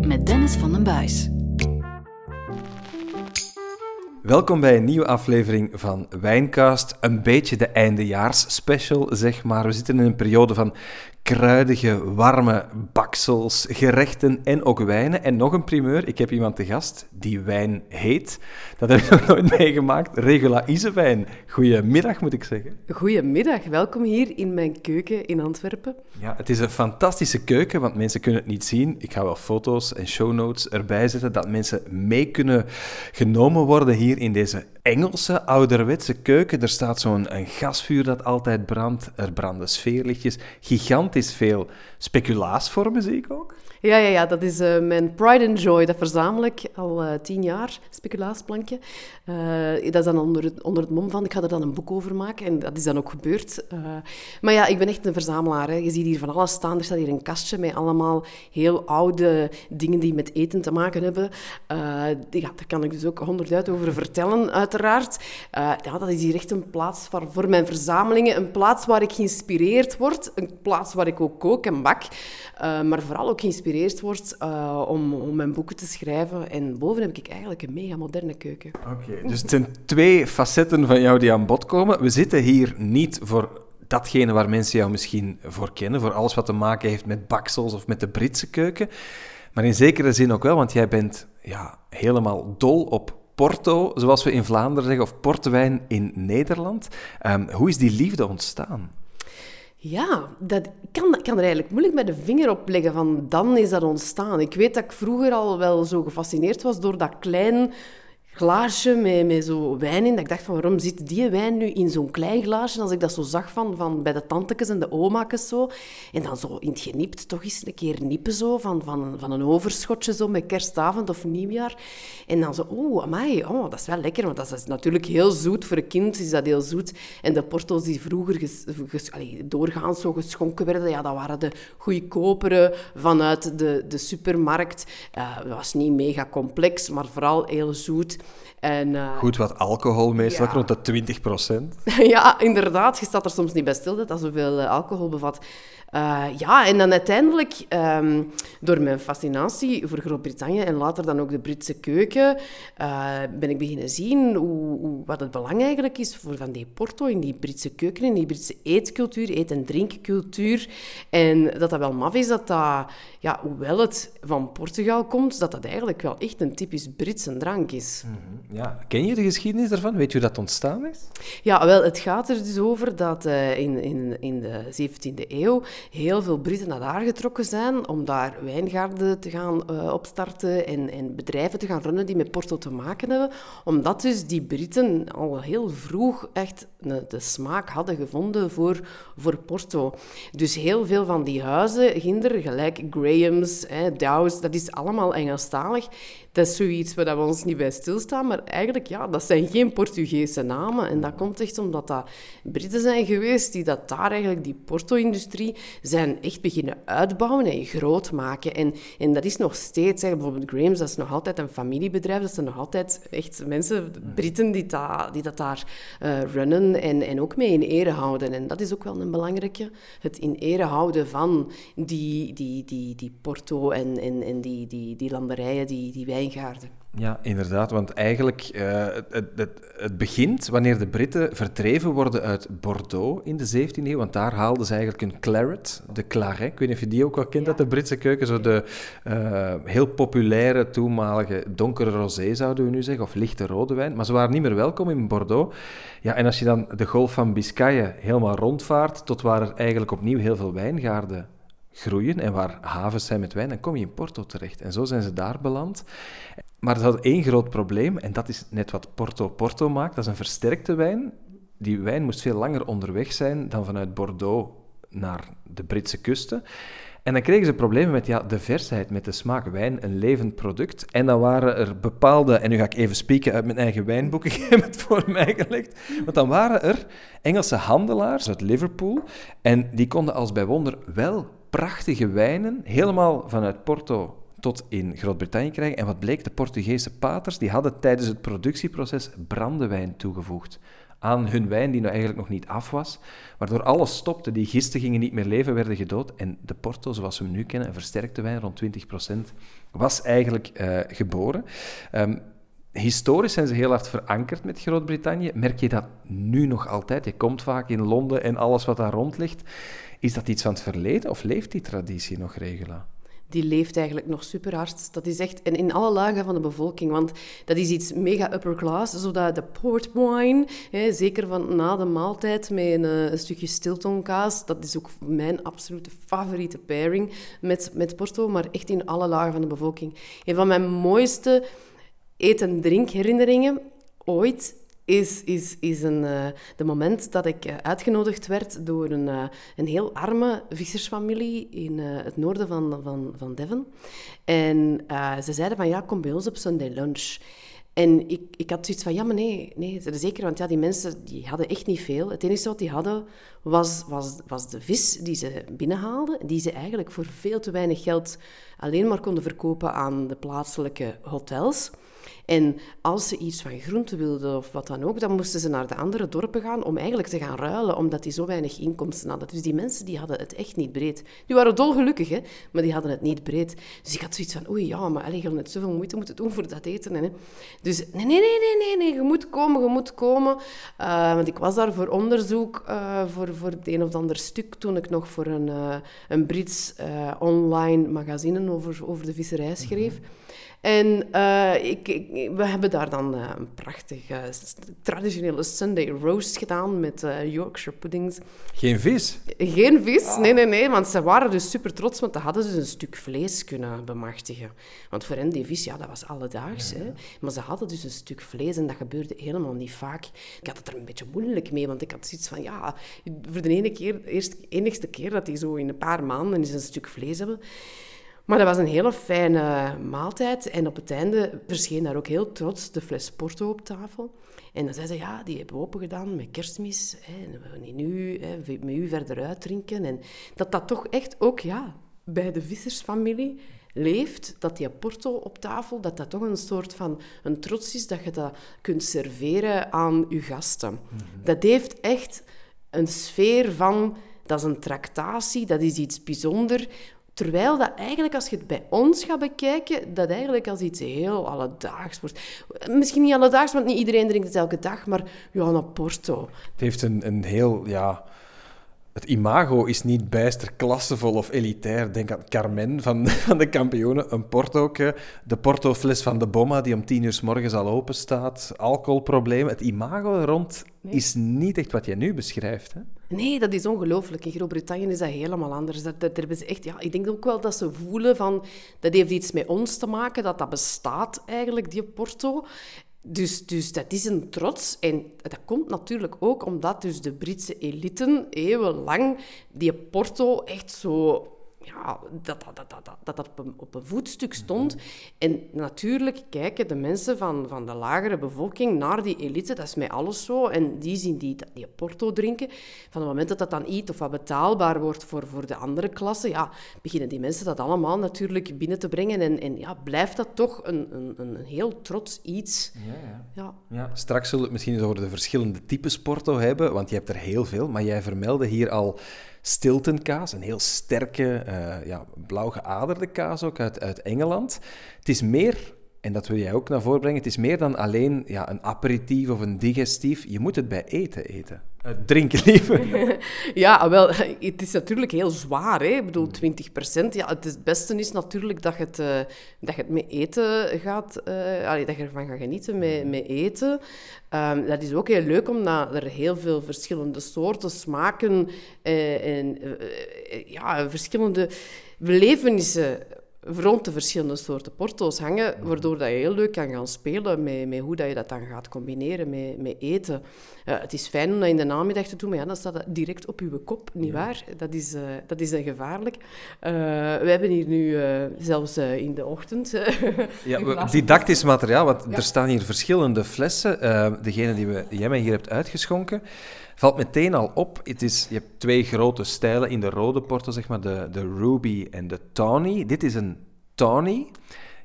Met Dennis van den Buis. Welkom bij een nieuwe aflevering van Wijncast. Een beetje de eindejaars special, zeg maar. We zitten in een periode van kruidige, warme baksels, gerechten en ook wijnen. En nog een primeur, ik heb iemand te gast die wijn heet. Dat heb ik nog nooit meegemaakt. Regula Isewijn. Goedemiddag, moet ik zeggen. Goedemiddag, welkom hier in mijn keuken in Antwerpen. Ja, het is een fantastische keuken, want mensen kunnen het niet zien. Ik ga wel foto's en shownotes erbij zetten, dat mensen mee kunnen genomen worden hier in deze Engelse ouderwetse keuken. Er staat zo'n gasvuur dat altijd brandt. Er branden sfeerlichtjes. Gigantisch veel speculaasvormen, zie ik ook. Ja, ja, ja, dat is uh, mijn pride and joy. Dat verzamel ik al uh, tien jaar, speculaasplankje. Uh, dat is dan onder het, onder mom van, ik ga er dan een boek over maken. En dat is dan ook gebeurd. maar ja, ik ben echt een verzamelaar. Hè. Je ziet hier van alles staan. Er staat hier een kastje met allemaal heel oude dingen die met eten te maken hebben. ja, daar kan ik dus ook honderd over vertellen, uiteraard. ja, dat is hier echt een plaats voor, voor mijn verzamelingen. Een plaats waar ik geïnspireerd word. Een plaats waar ik ook kook en bak. maar vooral ook geïnspireerd wordt uh, om, om mijn boeken te schrijven. En boven heb ik eigenlijk een mega moderne keuken. Oké, dus het zijn twee facetten van jou die aan bod komen. We zitten hier niet voor datgene waar mensen jou misschien voor kennen, voor alles wat te maken heeft met baksels of met de Britse keuken. Maar in zekere zin ook wel, want jij bent ja, helemaal dol op Porto, zoals we in Vlaanderen zeggen, of portwijn in Nederland. Um, hoe is die liefde ontstaan? Ja, dat kan, kan er eigenlijk moeilijk met de vinger op leggen van dan is dat ontstaan. Ik weet dat ik vroeger al wel zo gefascineerd was door dat klein glaasje met, met zo wijn in. Dat ik dacht van, waarom zit die wijn nu in zo'n klein glaasje? Als ik dat zo zag van, van bij de tantekes en de oma's zo. En dan zo in het genipt toch eens een keer nippen zo van, van, van een overschotje zo met kerstavond of nieuwjaar. En dan zo, oeh, amai, oh, dat is wel lekker. Want dat is natuurlijk heel zoet. Voor een kind is dat heel zoet. En de porto's die vroeger ges, doorgaans zo geschonken werden, ja, dat waren de goedkopere vanuit de, de supermarkt. Uh, dat was niet mega complex, maar vooral heel zoet. En, uh, Goed, wat alcohol meestal, rond de 20 procent. ja, inderdaad. Je staat er soms niet bij stil dat dat zoveel uh, alcohol bevat. Uh, ja, en dan uiteindelijk, um, door mijn fascinatie voor Groot-Brittannië en later dan ook de Britse keuken, uh, ben ik beginnen zien hoe, hoe, wat het belang eigenlijk is voor van die porto in die Britse keuken, in die Britse eetcultuur, eet- en drinkcultuur. En dat dat wel maf is dat dat, ja, hoewel het van Portugal komt, dat dat eigenlijk wel echt een typisch Britse drank is. -hmm. Ja, ken je de geschiedenis daarvan? Weet je hoe dat ontstaan is? Ja, wel, het gaat er dus over dat uh, in, in, in de 17e eeuw heel veel Britten naar daar getrokken zijn om daar wijngaarden te gaan uh, opstarten en, en, bedrijven te gaan runnen die met Porto te maken hebben. Omdat dus die Britten al heel vroeg echt de smaak hadden gevonden voor, voor Porto. Dus heel veel van die huizen, ginder, gelijk Graham's, hè, Dow's, dat is allemaal Engelstalig dat is zoiets waar we ons niet bij stilstaan. Maar eigenlijk, ja, dat zijn geen Portugese namen. En dat komt echt omdat dat Britten zijn geweest die dat daar eigenlijk, die Porto-industrie, zijn echt beginnen uitbouwen en groot maken. En, en dat is nog steeds, bijvoorbeeld Graham's, dat is nog altijd een familiebedrijf. Dat zijn nog altijd echt mensen, Britten, die, dat, die dat daar uh, runnen en, en ook mee in ere houden. En dat is ook wel een belangrijke, het in ere houden van die, die, die, die Porto en, en, en die, die, die landerijen die, die wij ja, inderdaad, want eigenlijk uh, het, het, het, begint wanneer de Britten verdreven worden uit Bordeaux in de 17e eeuw, want daar haalden ze eigenlijk een claret, de claret. Ik weet niet of je die ook wel kent uit de Britse keuken, zo de uh, heel populaire toenmalige donkere rosé zouden we nu zeggen, of lichte rode wijn, maar ze waren niet meer welkom in Bordeaux. Ja, en als je dan de golf van Biscayen helemaal rondvaart, tot waar er eigenlijk opnieuw heel veel wijngaarden groeien en waar havens zijn met wijn, dan kom je in Porto terecht. En zo zijn ze daar beland. Maar ze hadden één groot probleem, en dat is net wat Porto Porto maakt. Dat is een versterkte wijn. Die wijn moest veel langer onderweg zijn dan vanuit Bordeaux naar de Britse kusten. En dan kregen ze problemen met ja, de versheid, met de smaak. Wijn, een levend product. En dan waren er bepaalde, en nu ga ik even spieken uit mijn eigen wijnboek, ik heb het voor mij gelegd. Want dan waren er Engelse handelaars uit Liverpool. En die konden als bij wonder wel prachtige wijnen, helemaal vanuit Porto tot in Groot-Brittannië krijgen. En wat bleek, de Portugese paters die hadden tijdens het productieproces brandewijn toegevoegd aan hun wijn die nou eigenlijk nog niet af was, waardoor alles stopte. Die gisten gingen niet meer leven, werden gedood. En de Porto, zoals we hem nu kennen, een versterkte wijn rond 20%, was eigenlijk uh, geboren. Um, historisch zijn ze heel hard verankerd met Groot-Brittannië. Merk je dat nu nog altijd? Je komt vaak in Londen en alles wat daar rond ligt. Is dat iets van het verleden of leeft die traditie nog, Regula? die leeft eigenlijk nog super hard. Dat is echt en in alle lagen van de bevolking, want dat is iets mega upper class, zodat de port wine, hè, zeker van na de maaltijd met een, eh, een stukje stiltonkaas, dat is ook mijn absolute favoriete pairing met, met Porto, maar echt in alle lagen van de bevolking. Een van mijn mooiste eten- en drinkherinneringen ooit is, is, is een, uh, de moment dat ik uh, uitgenodigd werd door een, uh, een heel arme vissersfamilie in het noorden van, van, van Devon. En ze zeiden van ja, kom bij ons op Sunday lunch. En ik, ik had zoiets van, ja, maar nee, nee, zeker, want ja, die mensen die hadden echt niet veel. Het enige wat die hadden was, was, was de vis die ze binnenhaalden, die ze eigenlijk voor veel te weinig geld alleen maar konden verkopen aan de plaatselijke hotels. En als ze iets van groente wilden of wat dan ook, dan moesten ze naar de andere dorpen gaan om eigenlijk te gaan ruilen, omdat die zo weinig inkomsten hadden. Dus die mensen die hadden het echt niet breed. Die waren dolgelukkig, hè, maar die hadden het niet breed. Dus ik had zoiets van, oei, ja, maar allez, je net zoveel moeite moeten doen voor dat eten. Hè. Dus nee, nee, nee, nee, nee, nee, je moet komen, je moet komen. Uh, want ik was daar voor onderzoek, uh, voor, voor het een of ander stuk, toen ik nog voor een, uh, een Brits online magazine over, over de visserij schreef. -hmm. En uh, ik, ik, we hebben daar dan uh, een prachtige traditionele Sunday roast gedaan met uh, Yorkshire puddings. Geen vis? Geen vis, ah. nee, nee, nee. Want ze waren dus super trots, want ze hadden dus een stuk vlees kunnen bemachtigen. Want voor hen, die vis, ja, dat was alledaags. Ja. Hè. Maar ze hadden dus een stuk vlees en dat gebeurde helemaal niet vaak. Ik had het er een beetje moeilijk mee, want ik had zoiets van, ja, voor de ene keer, eerst, enigste keer dat die zo in een paar maanden eens een stuk vlees hebben... Maar dat was een hele fijne maaltijd. En op het einde verscheen daar ook heel trots de fles Porto op tafel. En dan zei ze, ja, die hebben we open gedaan met kerstmis. Hè, en we gaan nu hè, met u verder uitdrinken. En dat dat toch echt ook ja, bij de vissersfamilie leeft, dat die Porto op tafel, dat dat toch een soort van een trots is, dat je dat kunt serveren aan je gasten. Mhm. Dat heeft echt een sfeer van... Dat is een tractatie, dat is iets bijzonders. Terwijl dat eigenlijk, als je het bij ons gaat bekijken, dat eigenlijk als iets heel alledaags wordt. Misschien niet alledaags, want niet iedereen drinkt het elke dag, maar ja, een Porto. Het heeft een, een heel, ja... Het imago is niet bijster klassevol of elitair. Denk aan Carmen van, van de kampioenen, een Porto. De Porto-fles van de Bomma, die om tien uur s morgens al open staat. Alcoholproblemen. Het imago rond is niet echt wat jij nu beschrijft. Hè? Nee, dat is ongelooflijk. In Groot-Brittannië is dat helemaal anders. Dat, is echt, ja, ik denk ook wel dat ze voelen van... Dat heeft iets met ons te maken, dat dat bestaat eigenlijk, die Porto. Dus, dus dat is een trots. En dat komt natuurlijk ook omdat dus de Britse eliten eeuwenlang die Porto echt zo ja, dat dat, dat, dat, dat, dat op, een, op een voetstuk stond. En natuurlijk kijken de mensen van, van de lagere bevolking naar die elite, dat is met alles zo. En die zien die, die Porto drinken. Van het moment dat dat dan iets of wat betaalbaar wordt voor, voor de andere klassen, ja, beginnen die mensen dat allemaal natuurlijk binnen te brengen. En, en ja, blijft dat toch een, een, een heel trots iets. Ja, ja. ja. ja. Straks zullen we het misschien eens over de verschillende types Porto hebben, want je hebt er heel veel. Maar jij vermeldde hier al Stiltonkaas, een heel sterke, uh, ja, blauw geaderde kaas ook uit, uit Engeland. Het is meer, en dat wil jij ook naar voren brengen, het is meer dan alleen ja, een aperitief of een digestief. Je moet het bij eten eten. Uh, drinken liever. ja, wel, het is natuurlijk heel zwaar. Hè? Ik bedoel, 20 procent. Ja, het beste is natuurlijk dat je het, uh, dat je het met eten gaat... Uh, allee, dat je ervan gaat genieten met, met eten. Um, dat is ook heel leuk, omdat er heel veel verschillende soorten, smaken en ja, verschillende belevenissen rond de verschillende soorten porto's hangen, waardoor dat je heel leuk kan gaan spelen met, met hoe dat je dat dan gaat combineren met, met eten. Uh, het is fijn om dat in de namiddag te doen, maar ja, dan staat dat direct op je kop, niet waar? Dat is, uh, dat is dan gevaarlijk. Uh, we hebben hier nu zelfs in de ochtend... ja, didactisch materiaal, want er staan hier verschillende flessen. degene die, we, die jij mij hier hebt uitgeschonken valt meteen al op. Het is, je hebt twee grote stijlen in de rode porto, zeg maar, de, de Ruby en de Tawny. Dit is een Tawny,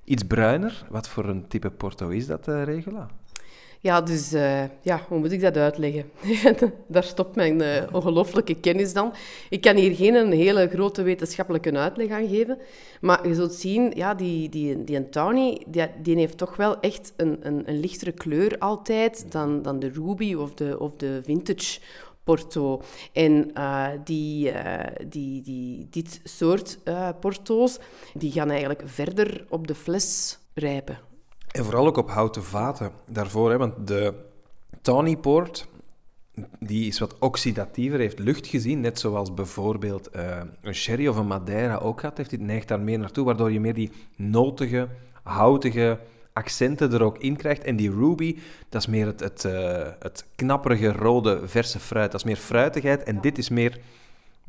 iets bruiner. Wat voor een type porto is dat, uh, Regula? Ja, dus uh, ja, hoe moet ik dat uitleggen? Daar stopt mijn uh, ongelooflijke kennis dan. Ik kan hier geen een hele grote wetenschappelijke uitleg aan geven. Maar je zult zien, ja, die, die, die die, die heeft toch wel echt een, een, een lichtere kleur altijd dan, dan de Ruby of de, of de Vintage Porto. En uh, die, die, die, dit soort uh, porto's die gaan eigenlijk verder op de fles rijpen. En vooral ook op houten vaten daarvoor. Hè, want de Tawny Port die is wat oxidatiever, heeft lucht gezien, net zoals bijvoorbeeld een sherry of een Madeira ook had, heeft dit neigt daar meer naartoe, waardoor je meer die notige, houtige accenten er ook in krijgt. En die ruby, dat is meer het, het, uh, het knapperige rode verse fruit. Dat is meer fruitigheid. En dit is meer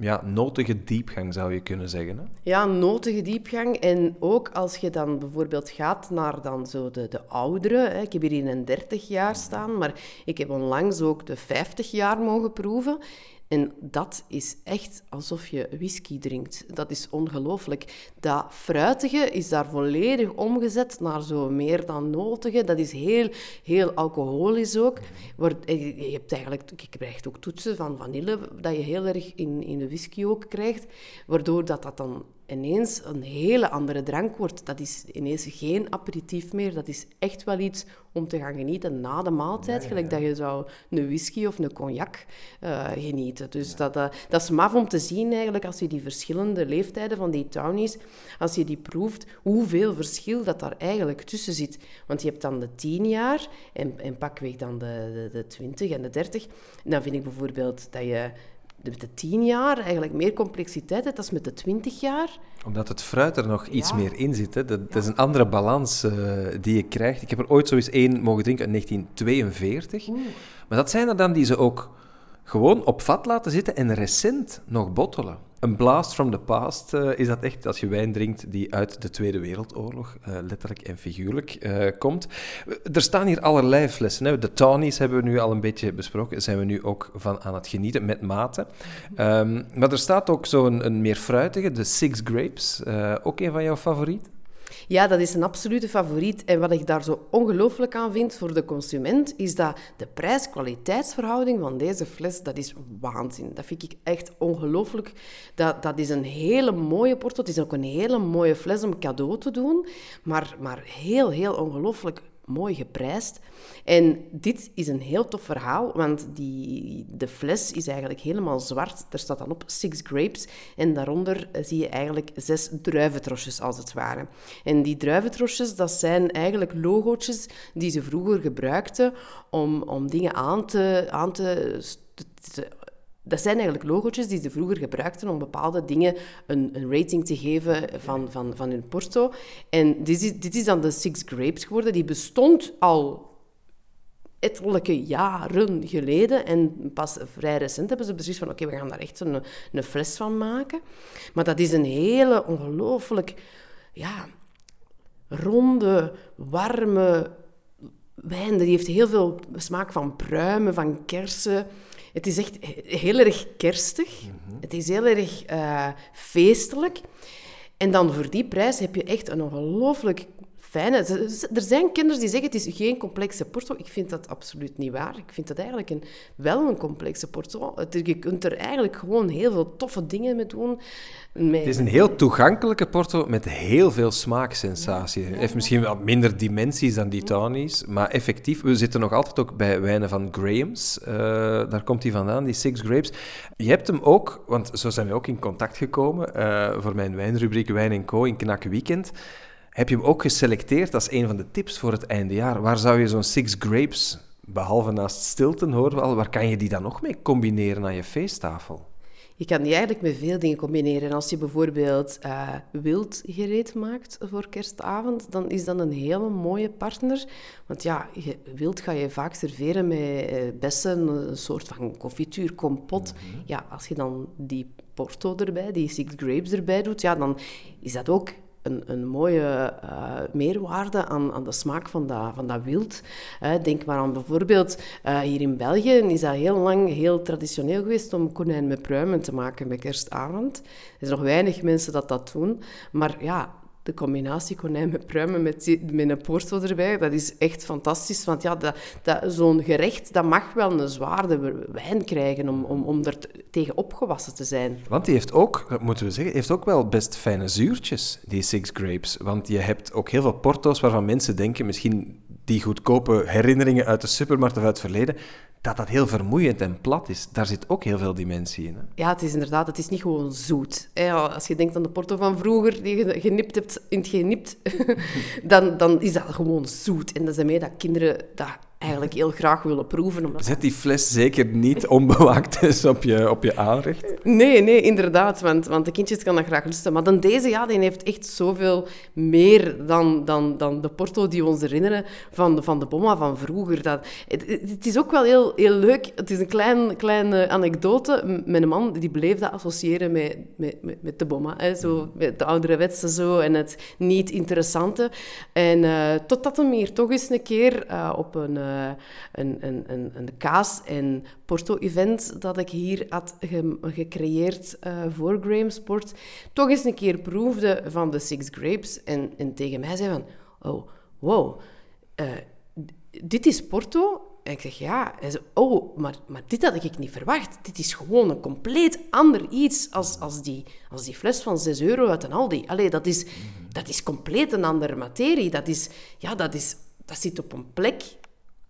ja, notige diepgang, zou je kunnen zeggen. Hè? Ja, notige diepgang. En ook als je dan bijvoorbeeld gaat naar dan zo de, de oudere... Hè. Ik heb hier in een 30 jaar staan, maar ik heb onlangs ook de 50 jaar mogen proeven. En dat is echt alsof je whisky drinkt. Dat is ongelooflijk. Dat fruitige is daar volledig omgezet naar zo meer dan notige. Dat is heel, heel alcoholisch ook. Je hebt eigenlijk, je krijgt ook toetsen van vanille, dat je heel erg in, in de whisky ook krijgt. Waardoor dat, dat dan ineens een hele andere drank wordt. Dat is ineens geen aperitief meer. Dat is echt wel iets om te gaan genieten na de maaltijd. Gelijk dat je zou een whisky of een cognac uh, genieten. Dus dat, uh, dat is maf om te zien eigenlijk als je die verschillende leeftijden van die townies, als je die proeft, hoeveel verschil dat daar eigenlijk tussen zit. Want je hebt dan de tien jaar en, en pakweg dan de, de, de 20 en de 30. En dan vind ik bijvoorbeeld dat je met de tien jaar eigenlijk meer complexiteit hebt dan met de twintig jaar. Omdat het fruit er nog iets meer in zit. Hè. Dat, is een andere balans uh, die je krijgt. Ik heb er ooit zo eens één mogen drinken in 1942. Maar dat zijn er dan die ze ook gewoon op vat laten zitten en recent nog bottelen. Een blast from the past uh, is dat echt als je wijn drinkt die uit de Tweede Wereldoorlog, uh, letterlijk en figuurlijk, uh, komt. Er staan hier allerlei flessen. Hè. De tawnies hebben we nu al een beetje besproken, zijn we nu ook van aan het genieten, met mate. Um, maar er staat ook zo'n een meer fruitige, de Six Grapes, ook een van jouw favorieten? Ja, dat is een absolute favoriet. En wat ik daar zo ongelooflijk aan vind voor de consument, is dat de prijs-kwaliteitsverhouding van deze fles, dat is waanzin. Dat vind ik echt ongelooflijk. Dat, dat is een hele mooie porto. Het is ook een hele mooie fles om cadeau te doen. Maar, maar heel, heel ongelooflijk mooi geprijsd. En dit is een heel tof verhaal, want die, de fles is eigenlijk helemaal zwart. Er staat dan op Six Grapes en daaronder zie je eigenlijk zes druiventrosjes, als het ware. En die druiventrosjes, dat zijn eigenlijk logootjes die ze vroeger gebruikten om, om dingen aan te, aan te dat zijn eigenlijk logootjes die ze vroeger gebruikten om bepaalde dingen een, een rating te geven van, van, van hun porto. En dit is, dit is dan de Six Grapes geworden. Die bestond al ettelijke jaren geleden. En pas vrij recent hebben ze beslist van... Oké, we gaan daar echt een, een fles van maken. Maar dat is een hele ongelooflijk... Ja, ronde, warme wijn. Die heeft heel veel smaak van pruimen, van kersen... Het is echt heel erg kerstig. Mhm. Het is heel erg uh, feestelijk. En dan voor die prijs heb je echt een ongelooflijk fijne... Er zijn kinderen die zeggen het is geen complexe porto. Ik vind dat absoluut niet waar. Ik vind dat eigenlijk een, wel een complexe porto. Je kunt er eigenlijk gewoon heel veel toffe dingen mee doen. Het is een heel toegankelijke porto met heel veel smaaksensatie. Het heeft misschien wel minder dimensies dan die tawnies, maar effectief, we zitten nog altijd ook bij wijnen van Graham's. Uh, daar komt hij vandaan, die Six Grapes. Je hebt hem ook, want zo zijn we ook in contact gekomen uh, voor mijn wijnrubriek Wijn Co. in Knak Weekend. Heb je hem ook geselecteerd als een van de tips voor het eindejaar? Waar zou je zo'n Six Grapes, behalve naast Stilton horen we al, waar kan je die dan nog mee combineren aan je feesttafel? Je kan die eigenlijk met veel dingen combineren. Als je bijvoorbeeld uh, wild gereed maakt voor kerstavond, dan is dat een hele mooie partner. Want ja, wild ga je vaak serveren met uh, bessen, een soort van confituur, kompot. Mhm. Ja, als je dan die porto erbij, die six grapes erbij doet, ja, dan is dat ook een, een mooie uh, meerwaarde aan, aan de smaak van dat, van dat wild. Uh, denk maar aan bijvoorbeeld, uh, hier in België is dat heel lang heel traditioneel geweest om konijn met pruimen te maken bij kerstavond. Er zijn nog weinig mensen dat dat doen. Maar ja, de combinatie konijn met pruimen met, met een porto erbij, dat is echt fantastisch. Want ja, dat, dat, zo'n gerecht, dat mag wel een zwaarde wijn krijgen om, om, om er tegen opgewassen te zijn. Want die heeft ook, dat moeten we zeggen, heeft ook wel best fijne zuurtjes, die Six Grapes. Want je hebt ook heel veel porto's waarvan mensen denken, misschien die goedkope herinneringen uit de supermarkt of uit het verleden, dat dat heel vermoeiend en plat is. Daar zit ook heel veel dimensie in. Hè? Ja, het is inderdaad, het is niet gewoon zoet. Als je denkt aan de porto van vroeger, die je genipt hebt in het genipt, dan, dan is dat gewoon zoet. En dat is daarmee dat kinderen dat eigenlijk heel graag willen proeven. Omdat... Zet die fles zeker niet onbewaakt eens op je, op je aanrecht. Nee, nee, inderdaad, want, want de kindjes kan dat graag lusten. Maar dan deze, ja, die heeft echt zoveel meer dan, dan, dan de porto die we ons herinneren van, de- van de bomma van vroeger. Dat, het, is ook wel heel, heel leuk. Het is een klein, kleine anekdote. Mijn man die bleef dat associëren met, met, met, met de bomma. Hè, zo, met de ouderwetse zo en het niet interessante. En eh, totdat hem hier toch eens een keer eh, op een, eh, een, een, een, een kaas- en porto-event dat ik hier had ge- gecreëerd eh, voor Graham Sport, toch eens een keer proefde van de Six Grapes en, en tegen mij zei van, oh, wow, eh, dit is Porto? En ik zeg ja. Hij zei, oh, maar, maar dit had ik niet verwacht. Dit is gewoon een compleet ander iets als, als, die, als die fles van 6 euro uit een Aldi. Allee, dat is, dat is compleet een andere materie. Dat, is, ja, dat, is, dat zit op een plek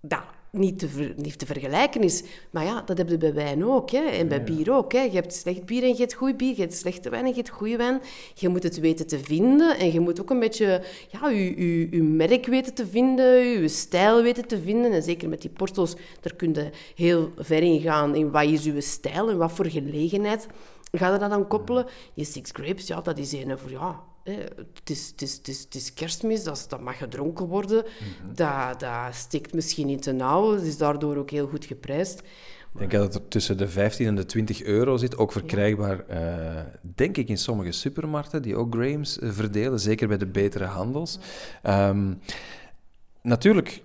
dat niet te, ver- niet te vergelijken is. Maar ja, dat heb je bij wijn ook. Hè? En bij bier ook. Hè? Je hebt slecht bier en je hebt goed bier. Je hebt slechte wijn en je hebt goede wijn. Je moet het weten te vinden. En je moet ook een beetje ja, je, je, je merk weten te vinden. Je stijl weten te vinden. En zeker met die porto's, daar kun je heel ver in gaan. In wat is je stijl en wat voor gelegenheid ga je dat dan koppelen. Je Six Grapes, ja, dat is een voor... Ja, hè, het, is, het, is, het, is, het is kerstmis, dat, dat mag gedronken worden. dat, dat steekt misschien niet te nauw. Het is daardoor ook heel goed geprijsd. Ik denk dat het er tussen de 15 en de 20 euro zit. Ook verkrijgbaar, eh, denk ik, in sommige supermarkten die ook Grahams eh, verdelen. Zeker bij de betere handels. Ehm, natuurlijk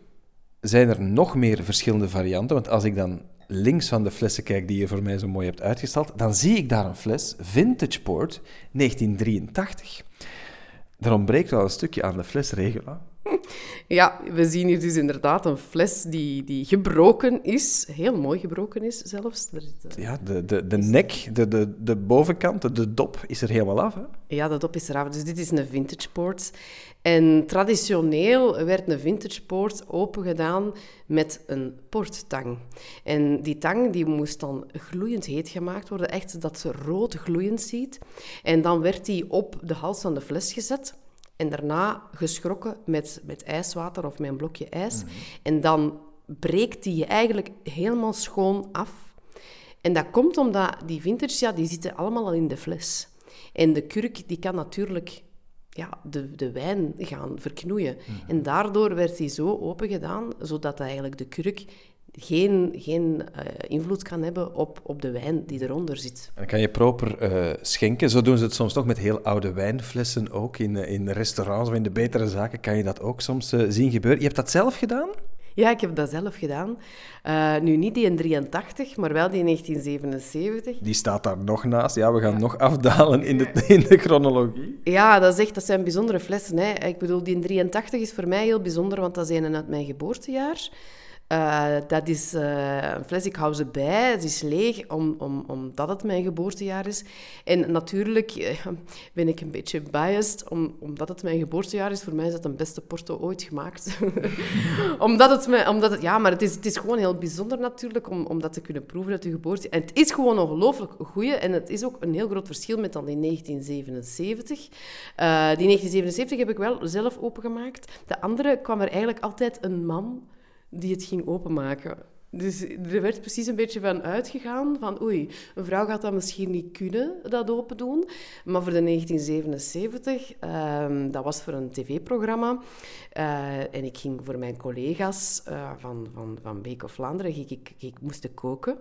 zijn er nog meer verschillende varianten. Want als ik dan links van de flessen kijk die je voor mij zo mooi hebt uitgestald, dan zie ik daar een fles, Vintage Port, 1983. Er ontbreekt wel een stukje aan de flesregula. Ja, we zien hier dus inderdaad een fles die, die gebroken is. Heel mooi gebroken is zelfs. Er eh, Ja, de, de, de nek, de, de, de bovenkant, de, de dop is er helemaal af. Hè? Ja, dat op is eraf. Dus dit is een vintage port. En traditioneel werd een vintage port opengedaan met een porttang. En die tang die moest dan gloeiend heet gemaakt worden, echt dat ze rood gloeiend ziet. En dan werd die op de hals van de fles gezet. En daarna geschrokken met, met ijswater of met een blokje ijs. En dan breekt die je eigenlijk helemaal schoon af. En dat komt omdat die vintage, ja, die zitten allemaal al in de fles. En de kurk, die kan natuurlijk ja, de, de wijn gaan verknoeien. En daardoor werd die zo open gedaan, zodat eigenlijk de kurk geen, geen eh, invloed kan hebben op, op de wijn die eronder zit. Dan kan je proper eh, schenken. Zo doen ze het soms nog met heel oude wijnflessen ook. In, eh, in restaurants of in de betere zaken kan je dat ook soms zien gebeuren. Je hebt dat zelf gedaan? Ja, ik heb dat zelf gedaan. Eh, nu niet die in 83, maar wel die in 1977. Die staat daar nog naast. Ja, we gaan nog afdalen in de, in de chronologie. Ja, dat, is echt, dat zijn bijzondere flessen. Hè. Ik bedoel, die in 83 is voor mij heel bijzonder, want dat is een uit mijn geboortejaar. Eh, dat is eh, een fles, ik hou ze bij. Het is leeg, om, om, omdat het mijn geboortejaar is. En natuurlijk eh, ben ik een beetje biased, om, omdat het mijn geboortejaar is. Voor mij is dat de beste porto ooit gemaakt. omdat het, mij, omdat het, ja, maar het is, het is gewoon heel bijzonder natuurlijk, om, om dat te kunnen proeven uit je geboorte. En het is gewoon ongelooflijk goeie. En het is ook een heel groot verschil met dan die 1977. Eh, die 1977 heb ik wel zelf opengemaakt. De andere kwam er eigenlijk altijd een man die het ging openmaken. Dus er werd precies een beetje van uitgegaan van oei, een vrouw gaat dat misschien niet kunnen, dat open doen. Maar voor de 1977, ehm, dat was voor een tv-programma. eh, en ik ging voor mijn collega's eh, van, van, van Beek of Vlaanderen, ging ik, ik moest koken.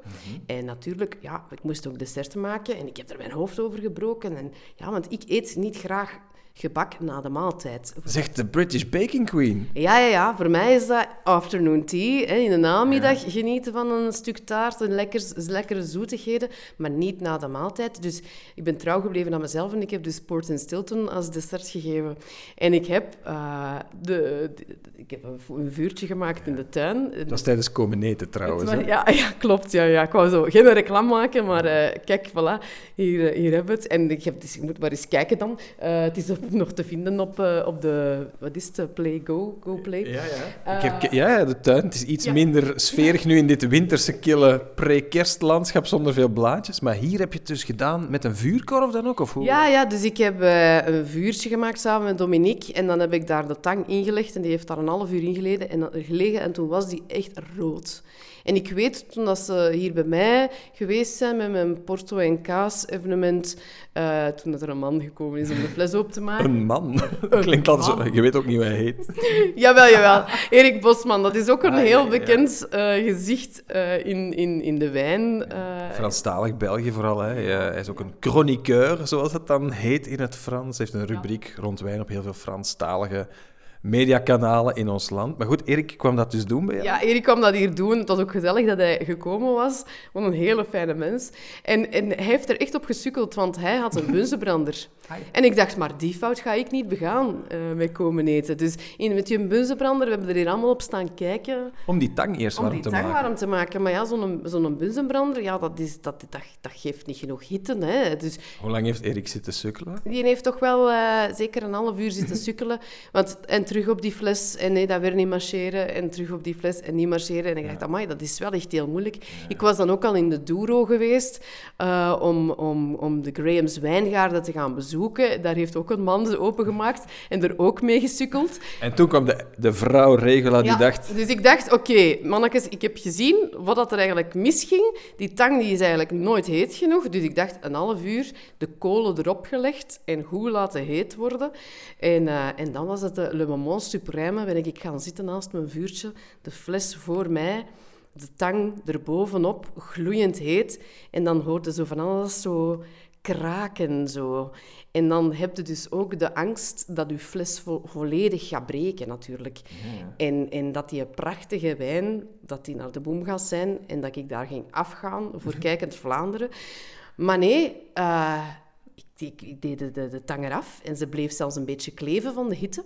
En natuurlijk, ja, ik moest ook desserten maken. En ik heb er mijn hoofd over gebroken. En, ja, want ik eet niet graag gebak na de maaltijd. Zegt de British Baking Queen. Ja, ja, ja. Voor mij is dat afternoon tea. Hè. In de namiddag genieten van een stuk taart en lekker, lekkere zoetigheden, maar niet na de maaltijd. Dus ik ben trouw gebleven aan mezelf en ik heb dus Port and Stilton als dessert gegeven. En ik heb, uh, de, de, ik heb een, vuurtje gemaakt in de tuin. Dat was tijdens komen eten trouwens. Maar, ja, ja, klopt. Ja, ja. Ik wou zo geen reclame maken, maar uh, kijk, voilà, hier, hier hebben we het. En ik, heb, dus, ik moet maar eens kijken dan. Uh, het is op, nog te vinden op, op de, wat is het, Play Go, Go Play. Ja, ja. ik heb, ja, de tuin. Het is iets ja. minder sfeerig nu in dit winterse, kille pre-kerstlandschap zonder veel blaadjes. Maar hier heb je het dus gedaan met een vuurkorf dan ook? Of hoe? Ja, ja, dus ik heb uh, een vuurtje gemaakt samen met Dominique. En dan heb ik daar de tang ingelegd. En die heeft daar een half uur in geleden en, gelegen. En toen was die echt rood. En ik weet, toen dat ze hier bij mij geweest zijn met mijn Porto en Kaas evenement, uh, toen dat er een man gekomen is om de fles open te maken. Een man? Klinkt zo. Je weet ook niet hoe hij heet. jawel, jawel. Erik Bosman, dat is ook een ah, heel bekend uh, gezicht uh, in, in, in de wijn. Franstalig België vooral. Hè. hij is ook een chroniqueur, zoals het dan heet in het Frans. Hij heeft een rubriek rond wijn op heel veel Franstalige mediakanalen in ons land. Maar goed, Erik kwam dat dus doen bij jou? Ja, Erik kwam dat hier doen. Het was ook gezellig dat hij gekomen was. Wat een hele fijne mens. En, en hij heeft er echt op gesukkeld, want hij had een bunzenbrander. En ik dacht, maar die fout ga ik niet begaan uh, met komen eten. Dus in, met die bunzenbrander, we hebben er hier allemaal op staan kijken. Om die tang eerst warm te maken. Om die tang warm te maken. Maar ja, zo'n zo'n bunzenbrander, ja, dat, is, dat, dat, dat geeft niet genoeg hitte. Hè. Dus, Hoe lang heeft Erik zitten sukkelen? Die heeft toch wel uh, zeker een half uur zitten sukkelen. Want, en terug op die fles en nee, dat weer niet marcheren. En terug op die fles en niet marcheren. En ik dacht, amai, dat is wel echt heel moeilijk. Ik was dan ook al in de Douro geweest uh, om, om, om de Graham's wijngaarden te gaan bezoeken. Daar heeft ook een man ze opengemaakt en er ook mee gesukkeld. En toen kwam de, de vrouw Regula die dacht... Dus ik dacht, oké, okay, mannetjes, ik heb gezien wat dat er eigenlijk misging. Die tang die is eigenlijk nooit heet genoeg. Dus ik dacht, een half uur de kolen erop gelegd en goed laten heet worden. En, uh, en dan was het de Le Moment supreme ben ik gaan zitten naast mijn vuurtje, de fles voor mij, de tang erbovenop, gloeiend heet. En dan hoorde zo van alles zo kraken. Zo. En dan heb je dus ook de angst dat je fles vo volledig gaat breken, natuurlijk. En, en dat die prachtige wijn, dat die naar de boom gaat zijn en dat ik daar ging afgaan voor Kijkend Vlaanderen. Maar nee, uh, ik, ik, deed de, de, de tang eraf en ze bleef zelfs een beetje kleven van de hitte.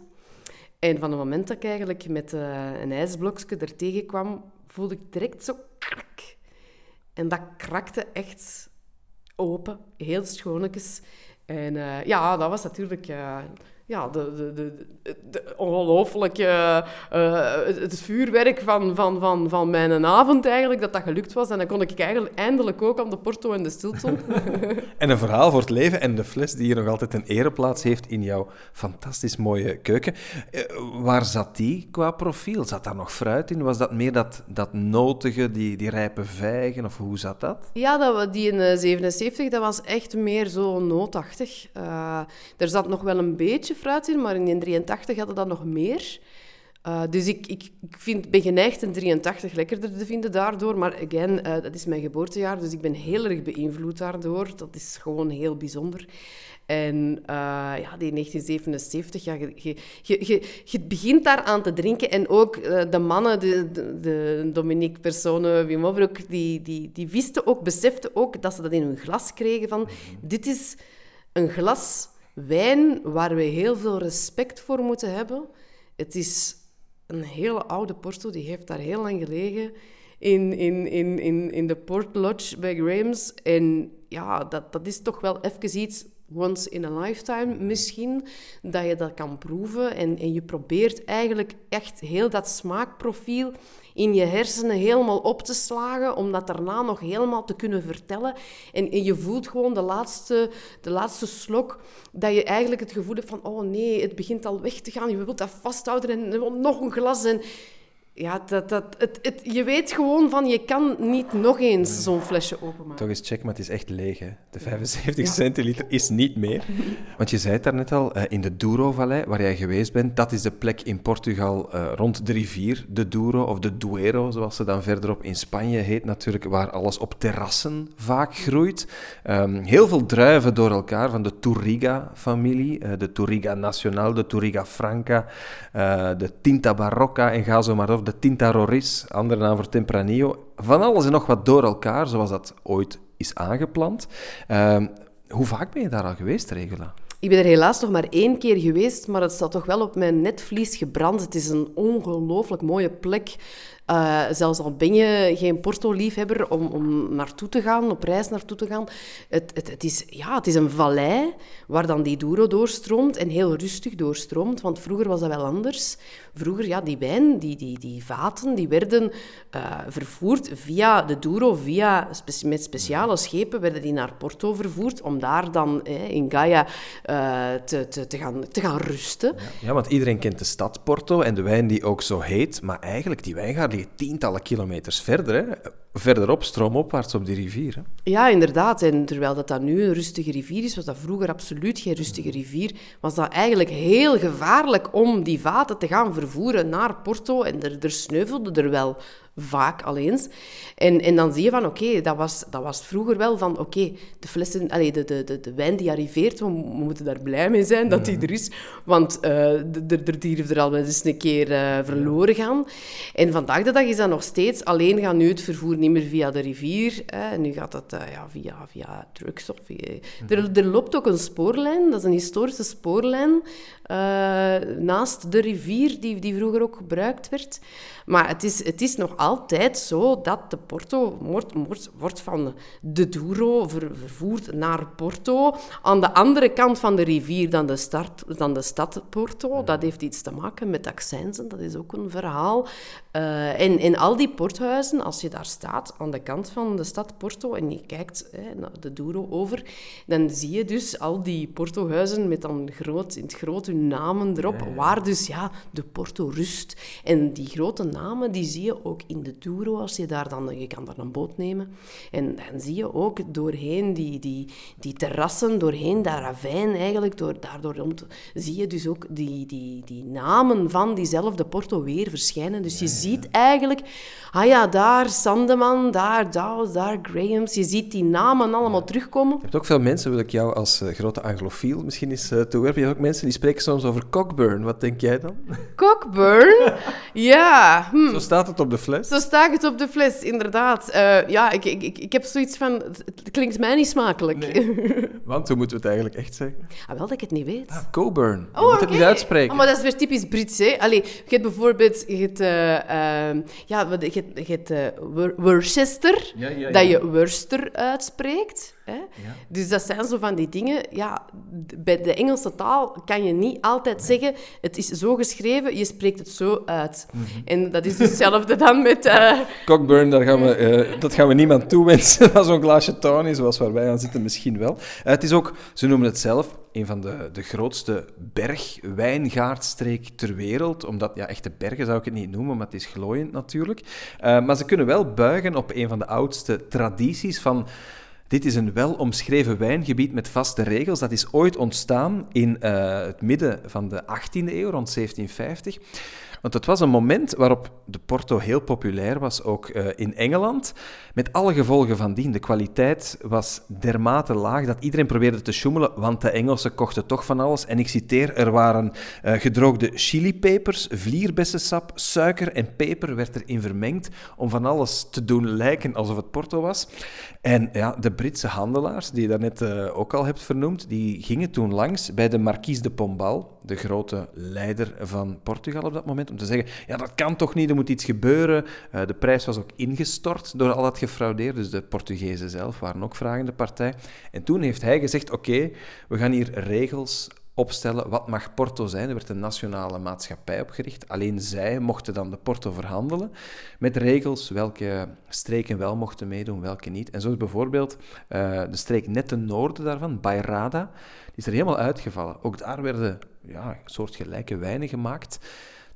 En van het moment dat ik eigenlijk met uh, een ijsblokje er tegenkwam, voelde ik direct zo krak. En dat krakte echt open, heel schoonetjes. En uh, ja, dat was natuurlijk... Uh, ja, de, de, de, de ongelooflijke... Uh, het vuurwerk van, van, van, van mijn avond eigenlijk, dat dat gelukt was. En dan kon ik eigenlijk eindelijk ook aan de Porto en de Stilton. en een verhaal voor het leven en de fles die hier nog altijd een ereplaats heeft in jouw fantastisch mooie keuken. Uh, waar zat die qua profiel? Zat daar nog fruit in? Was dat meer dat, dat notige, die, die rijpe vijgen? Of hoe zat dat? Ja, dat, die in 77, dat was echt meer zo nootachtig. Uh, er zat nog wel een beetje in, maar in 83 hadden dat nog meer. Uh, dus ik, ik, ik vind, ben geneigd een 83 lekkerder te vinden daardoor. Maar again, uh, dat is mijn geboortejaar, dus ik ben heel erg beïnvloed daardoor. Dat is gewoon heel bijzonder. En uh, ja, die 1977, ja, je, je, je, je, begint daar aan te drinken. En ook de mannen, de, de, de Dominique Persone, Wim Overbroek, die, die, die wisten ook, beseften ook dat ze dat in hun glas kregen. Van, dit is een glas wijn waar we heel veel respect voor moeten hebben. Het is een hele oude Porto, die heeft daar heel lang gelegen in, in, in, in, in de Port Lodge bij Graham's. En ja, dat, dat is toch wel even iets once in a lifetime misschien, dat je dat kan proeven. En, en je probeert eigenlijk echt heel dat smaakprofiel in je hersenen helemaal op te slagen, om dat daarna nog helemaal te kunnen vertellen. En, en je voelt gewoon de laatste, de laatste slok, dat je eigenlijk het gevoel hebt van, oh nee, het begint al weg te gaan, je wilt dat vasthouden en nog een glas. En ja, dat, dat, het, het, je weet gewoon van, je kan niet nog eens zo'n flesje openmaken. Toch eens check, maar het is echt leeg. Hè? De 75 centiliter is niet meer. Want je zei het daarnet al, eh, in de Douro-vallei, waar jij geweest bent, dat is de plek in Portugal uh, rond de rivier, de Douro, of de Duero, zoals ze dan verderop in Spanje heet natuurlijk, waar alles op terrassen vaak groeit. Um, heel veel druiven door elkaar, van de Touriga-familie, uh, de Touriga Nacional, de Touriga Franca, de Tinta Barroca en ga zo maar op de Tinta Roriz, andere naam voor Tempranillo. Van alles en nog wat door elkaar, zoals dat ooit is aangeplant. Uh, hoe vaak ben je daar al geweest, Regula? Ik ben er helaas nog maar één keer geweest, maar het staat toch wel op mijn netvlies gebrand. Het is een ongelooflijk mooie plek. Uh, zelfs al ben je geen Porto-liefhebber om, om naartoe te gaan, op reis naartoe te gaan. Het, het, het, is, ja, het is een vallei waar dan die Douro doorstroomt en heel rustig doorstroomt. Want vroeger was dat wel anders. Vroeger, ja, die wijn, die, die, die vaten, die werden uh, vervoerd via de Douro, via, met speciale schepen werden die naar Porto vervoerd, om daar dan eh, in Gaia uh, te, te, te, gaan, te gaan rusten. Ja. ja, want iedereen kent de stad Porto en de wijn die ook zo heet, maar eigenlijk die wijn tientallen kilometers verder, hè? Verderop, stroomopwaarts op die rivier. Hè? Ja, inderdaad. En terwijl dat, dat nu een rustige rivier is, was dat vroeger absoluut geen rustige rivier. Was dat eigenlijk heel gevaarlijk om die vaten te gaan vervoeren naar Porto. En er, er sneuvelde er wel vaak alleen. En, en dan zie je van, oké, dat, was, dat was vroeger wel van, oké, de flessen, allee, de, de, de, de wijn die arriveert, we, moeten daar blij mee zijn dat die mhm. er is. Want uh, er dierf er al eens een keer uh, verloren gaan. En vandaag de dag is dat nog steeds, alleen gaat nu het vervoer niet meer via de rivier. Hè. Nu gaat dat uh, ja, via, via trucks. Of via... er, er loopt ook een spoorlijn, dat is een historische spoorlijn, naast de rivier die, die vroeger ook gebruikt werd. Maar het is, het is nog altijd zo dat de Porto wordt, wordt, wordt van de Douro vervoerd naar Porto. Aan de andere kant van de rivier dan de, start, dan de stad Porto. Dat heeft iets te maken met accenten, dat is ook een verhaal. Uh, en in al die porthuizen, als je daar staat aan de kant van de stad Porto en je kijkt hè, naar de Douro over, dan zie je dus al die Portohuizen met dan groot, in het groot hun namen erop, waar dus ja, de Porto rust. En die grote namen, die zie je ook in de Douro, als je daar dan, je kan daar een boot nemen. En dan zie je ook doorheen die, die, die terrassen, doorheen dat ravijn eigenlijk, door, daardoor rond, zie je dus ook die, die, die namen van diezelfde Porto weer verschijnen. Dus je ziet eigenlijk, ah ja, daar Sandeman, daar Dawes, daar Grahams, je ziet die namen allemaal terugkomen. Je hebt ook veel mensen, wil ik jou als uh, grote anglofiel misschien eens uh, toewerpen, je hebt ook mensen die spreken soms over Cockburn. Wat denk jij dan? Cockburn? ja. Hm. Zo staat het op de fles. Zo staat het op de fles, inderdaad. Uh, ja, ik, ik, ik heb zoiets van, het klinkt mij niet smakelijk. Nee. Want hoe moeten we het eigenlijk echt zeggen? Ah, wel dat ik het niet weet. Ah, Coburn. Je oh, moet het niet uitspreken. Oh, maar dat is weer typisch Brits, hè. Allee, je hebt bijvoorbeeld... Je hebt, uh, ja, je hebt, je hebt Worcester, ja, ja, ja. dat je Worcester uitspreekt. Hè? Dus dat zijn zo van die dingen. Ja, bij de Engelse taal kan je niet altijd zeggen: het is zo geschreven, je spreekt het zo uit. Mhm. En dat is dus hetzelfde dan met. Uh... Cockburn, daar gaan we, uh, dat gaan we niemand toewensen. Maar zo'n glaasje tawny, zoals waar wij aan zitten, misschien wel. Uh, het is ook, ze noemen het zelf, een van de, de grootste bergwijngaardstreek ter wereld. Omdat, ja, echte bergen zou ik het niet noemen, maar het is glooiend natuurlijk. maar ze kunnen wel buigen op een van de oudste tradities van dit is een wel omschreven wijngebied met vaste regels. Dat is ooit ontstaan in uh, het midden van de 18e eeuw, rond 1750. Want het was een moment waarop de Porto heel populair was, ook uh, in Engeland, met alle gevolgen van dien. De kwaliteit was dermate laag dat iedereen probeerde te sjoemelen, want de Engelsen kochten toch van alles. En ik citeer, er waren uh, gedroogde chilipepers, vlierbessensap, suiker en peper werd erin vermengd om van alles te doen lijken alsof het Porto was. En ja, de Britse handelaars, die je daarnet uh, ook al hebt vernoemd, die gingen toen langs bij de Marquise de Pombal, de grote leider van Portugal op dat moment, om te zeggen, ja, dat kan toch niet, er moet iets gebeuren. Uh, de prijs was ook ingestort door al dat gefraudeerd, dus de Portugezen zelf waren ook vragende partij. En toen heeft hij gezegd, oké, we gaan hier regels opstellen. Wat mag Porto zijn? Er werd een nationale maatschappij opgericht. Alleen zij mochten dan de Porto verhandelen met regels welke streken wel mochten meedoen, welke niet. En zo bijvoorbeeld uh, de streek net ten noorden daarvan, Bayrada, die is er helemaal uitgevallen. Ook daar werden ja, soortgelijke wijnen gemaakt.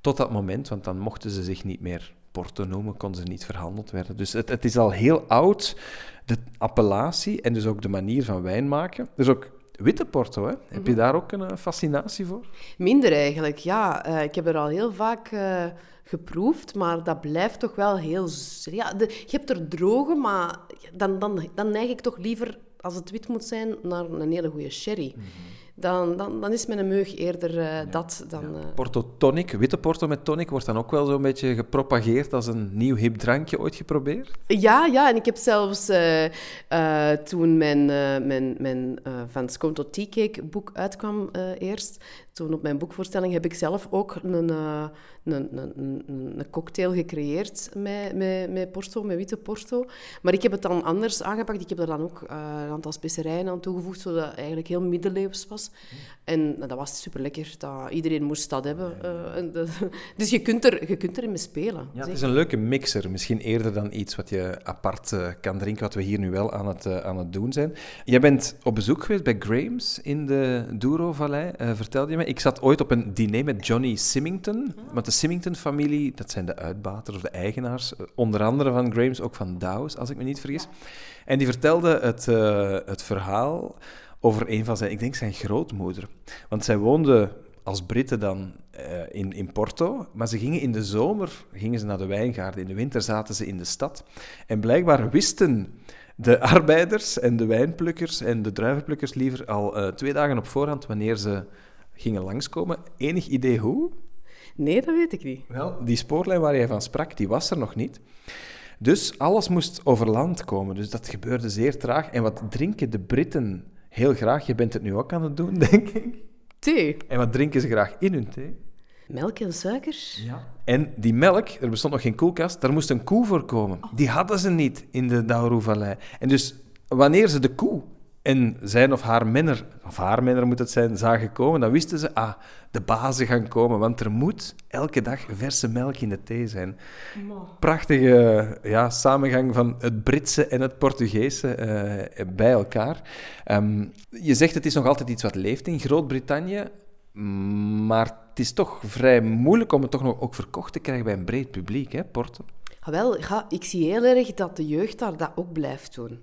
Tot dat moment, want dan mochten ze zich niet meer Porto noemen, konden ze niet verhandeld werden. Dus het, het is al heel oud, de appellatie en dus ook de manier van wijn maken. Dus ook witte Porto, hè? heb je daar ook een eh, fascinatie voor? Minder eigenlijk, ja. Eh, ik heb er al heel vaak eh, geproefd, maar dat blijft toch wel heel... Ja, de, je hebt er droge, maar dan, dan, dan neig ik toch liever, als het wit moet zijn, naar een hele goede sherry. Dan, dan, dan is mijn meug eerder eh, dat dan... eh, Porto tonic, witte Porto met tonic, wordt dan ook wel zo'n beetje gepropageerd als een nieuw hip drankje ooit geprobeerd? Ja, ja, en ik heb zelfs eh, eh, toen mijn, eh, mijn, mijn eh, Van Scone tot Tea Cake boek uitkwam eh, eerst, toen op mijn boekvoorstelling heb ik zelf ook een, eh, een, een, een, een cocktail gecreëerd met, met, met porto, met witte porto. Maar ik heb het dan anders aangepakt. Ik heb er dan ook eh, een aantal specerijen aan toegevoegd, zodat het eigenlijk heel middeleeuws was. En nou, dat was super lekker. Dat, iedereen moest dat hebben. eh, en dat- dus je kunt, er, je kunt erin mee spelen. Ja, het is een leuke mixer, misschien eerder dan iets wat je apart kan drinken, wat we hier nu wel aan het, aan het doen zijn. Jij bent op bezoek geweest bij Graham's in de Douro-vallei, vertelde je me. Ik zat ooit op een diner met Johnny Symington, want de Symington-familie, dat zijn de uitbaters of de eigenaars, eh, onder andere van Graham's, ook van Douws, als ik me niet vergis. En die vertelde het, eh, het verhaal over een van zijn, ik denk zijn grootmoeder. Want zij woonde als Britten dan eh, in, in Porto, maar ze gingen in de zomer gingen ze naar de wijngaarden, in de winter zaten ze in de stad. En blijkbaar wisten de arbeiders en de wijnplukkers en de druivenplukkers liever al twee dagen op voorhand wanneer ze gingen langskomen. Enig idee hoe? Nee, dat weet ik niet. Wel, die spoorlijn waar jij van sprak, die was er nog niet. Dus alles moest over land komen. Dus dat gebeurde zeer traag. En wat drinken de Britten heel graag? Je bent het nu ook aan het doen, denk ik. Thee. En wat drinken ze graag in hun thee? Melk en suiker? En die melk, er bestond nog geen koelkast, daar moest een koe voor komen. Die hadden ze niet in de Dauru-vallei. En dus wanneer ze de koe en zijn of haar minner, of haar minner moet het zijn, zagen komen, dan wisten ze, ah, de bazen gaan komen, want er moet elke dag verse melk in de thee zijn. Prachtige ja, samengang van het Britse en het Portugese eh, bij elkaar. Ehm, je zegt het is nog altijd iets wat leeft in Groot-Brittannië, maar het is toch vrij moeilijk om het toch nog ook verkocht te krijgen bij een breed publiek, hè, Porto? Ah, wel, ja, ik zie heel erg dat de jeugd daar dat ook blijft doen.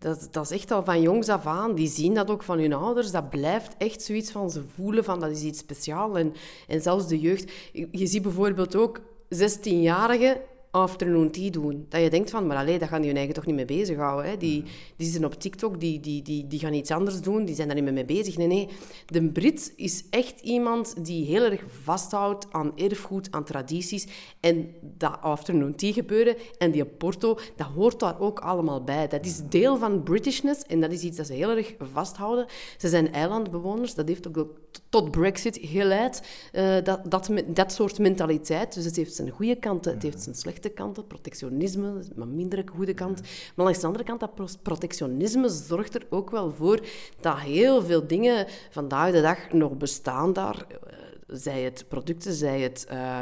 Dat, dat is echt al van jongs af aan. Die zien dat ook van hun ouders. Dat blijft echt zoiets van ze voelen van dat is iets speciaals. En, en zelfs de jeugd. Je ziet bijvoorbeeld ook 16-jarigen afternoon tea doen. Dat je denkt van, maar allee, daar gaan die hun eigen toch niet mee bezighouden. Hè? Die, die zitten op TikTok, die, die, die, die gaan iets anders doen, die zijn daar niet meer mee bezig. Nee, nee. De Brit is echt iemand die heel erg vasthoudt aan erfgoed, aan tradities. En dat afternoon tea gebeuren en die Porto, dat hoort daar ook allemaal bij. Dat is deel van Britishness en dat is iets dat ze heel erg vasthouden. Ze zijn eilandbewoners, dat heeft ook tot Brexit geleid, uh, dat, dat, dat soort mentaliteit. Dus het heeft zijn goede kanten, het heeft zijn slechte kanten. Protectionisme, maar minder goede kant. Maar langs de andere kant, dat protectionisme zorgt er ook wel voor dat heel veel dingen vandaag de dag nog bestaan daar. Zij het producten, zij het uh,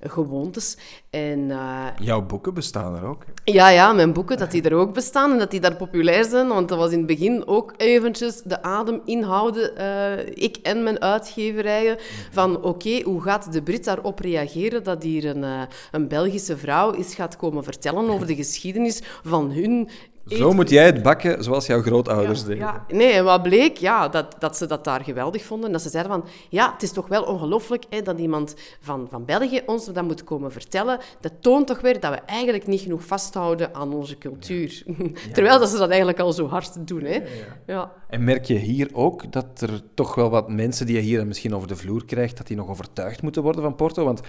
gewoontes. En, uh, Jouw boeken bestaan er ook. Ja, ja, mijn boeken, dat die er ook bestaan en dat die daar populair zijn. Want dat was in het begin ook eventjes de adem inhouden, uh, ik en mijn uitgeverijen, van oké, okay, hoe gaat de Brit daarop reageren dat hier een, een Belgische vrouw is gaat komen vertellen over de geschiedenis van hun zo moet jij het bakken zoals jouw grootouders ja, deden. Ja. Nee, en wat bleek? Ja, dat, dat ze dat daar geweldig vonden. Dat ze zeiden van, ja, het is toch wel ongelooflijk hè, dat iemand van, van België ons dat moet komen vertellen. Dat toont toch weer dat we eigenlijk niet genoeg vasthouden aan onze cultuur. Ja. Terwijl dat ze dat eigenlijk al zo hard doen. Hè. Ja, En merk je hier ook dat er toch wel wat mensen die je hier misschien over de vloer krijgt, dat die nog overtuigd moeten worden van Porto? Want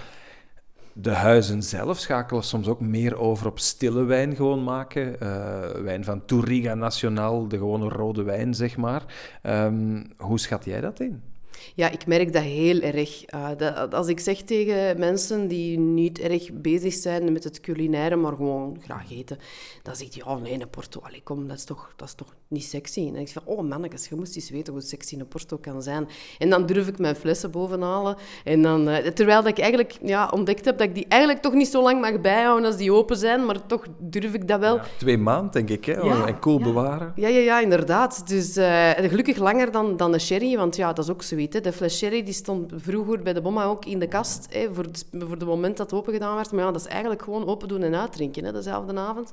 de huizen zelf schakelen soms ook meer over op stille wijn gewoon maken. Uh, wijn van Touriga Nacional, de gewone rode wijn, zeg maar. Um, hoe schat jij dat in? Ja, ik merk dat heel erg. Uh, dat, als ik zeg tegen mensen die niet erg bezig zijn met het culinaire, maar gewoon graag eten, dan zegt hij, oh nee, een Porto, allee, kom, dat is, toch, dat is toch niet sexy? En ik zeg oh mannetjes, je moest eens weten hoe sexy een Porto kan zijn. En dan durf ik mijn flessen bovenhalen. En dan, uh, terwijl dat ik eigenlijk ja, ontdekt heb dat ik die eigenlijk toch niet zo lang mag bijhouden als die open zijn, maar toch durf ik dat wel. Ja, twee maanden, denk ik, hè? Ja, en cool ja. bewaren. Ja, ja, ja, inderdaad. Dus uh, gelukkig langer dan, dan een sherry, want ja, dat is ook zoiets Hè. De fles sherry die stond vroeger bij de bomma ook in de kast, hè, voor, het, voor het moment dat het open gedaan werd. Maar ja, dat is eigenlijk gewoon open doen en uitdrinken, hè, dezelfde avond.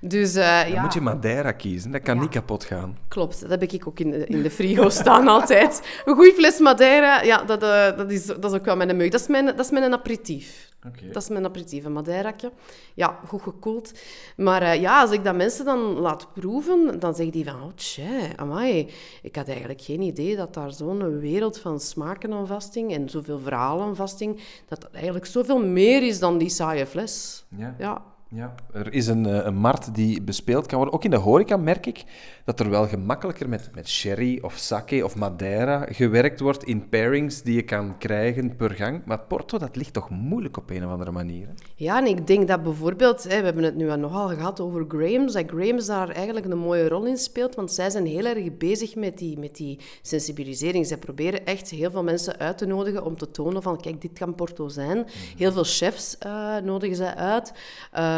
Dus uh, Dan ja, moet je Madeira kiezen, dat kan niet kapot gaan. klopt. Dat heb ik ook in de, in de frigo staan altijd. Een goede fles Madeira, ja, dat, eh, dat, is, dat is ook wel mijn meuk. Dat is mijn, dat is mijn aperitief. Dat is mijn aperitief, een Madeiraatje. Ja, goed gekoeld. Maar eh, ja, als ik dat mensen dan laat proeven, dan zeggen die van, oh tjie, amai. Ik had eigenlijk geen idee dat daar zo'n wereld van smaken aan vasting en zoveel verhalen aan vasting, dat dat eigenlijk zoveel meer is dan die saaie fles. Ja. Ja, Ja, er is een, eh, een markt die bespeeld kan worden. Ook in de horeca merk ik dat er wel gemakkelijker met, met sherry of sake of madeira gewerkt wordt in pairings die je kan krijgen per gang. Maar Porto, dat ligt toch moeilijk op een of andere manier. hè? Ja, en ik denk dat bijvoorbeeld, hè, we hebben het nu al nogal gehad over Grahams, dat Grahams daar eigenlijk een mooie rol in speelt, want zij zijn heel erg bezig met die, met die sensibilisering. Zij proberen echt heel veel mensen uit te nodigen om te tonen van, kijk, dit kan Porto zijn. Heel veel chefs eh, nodigen zij uit,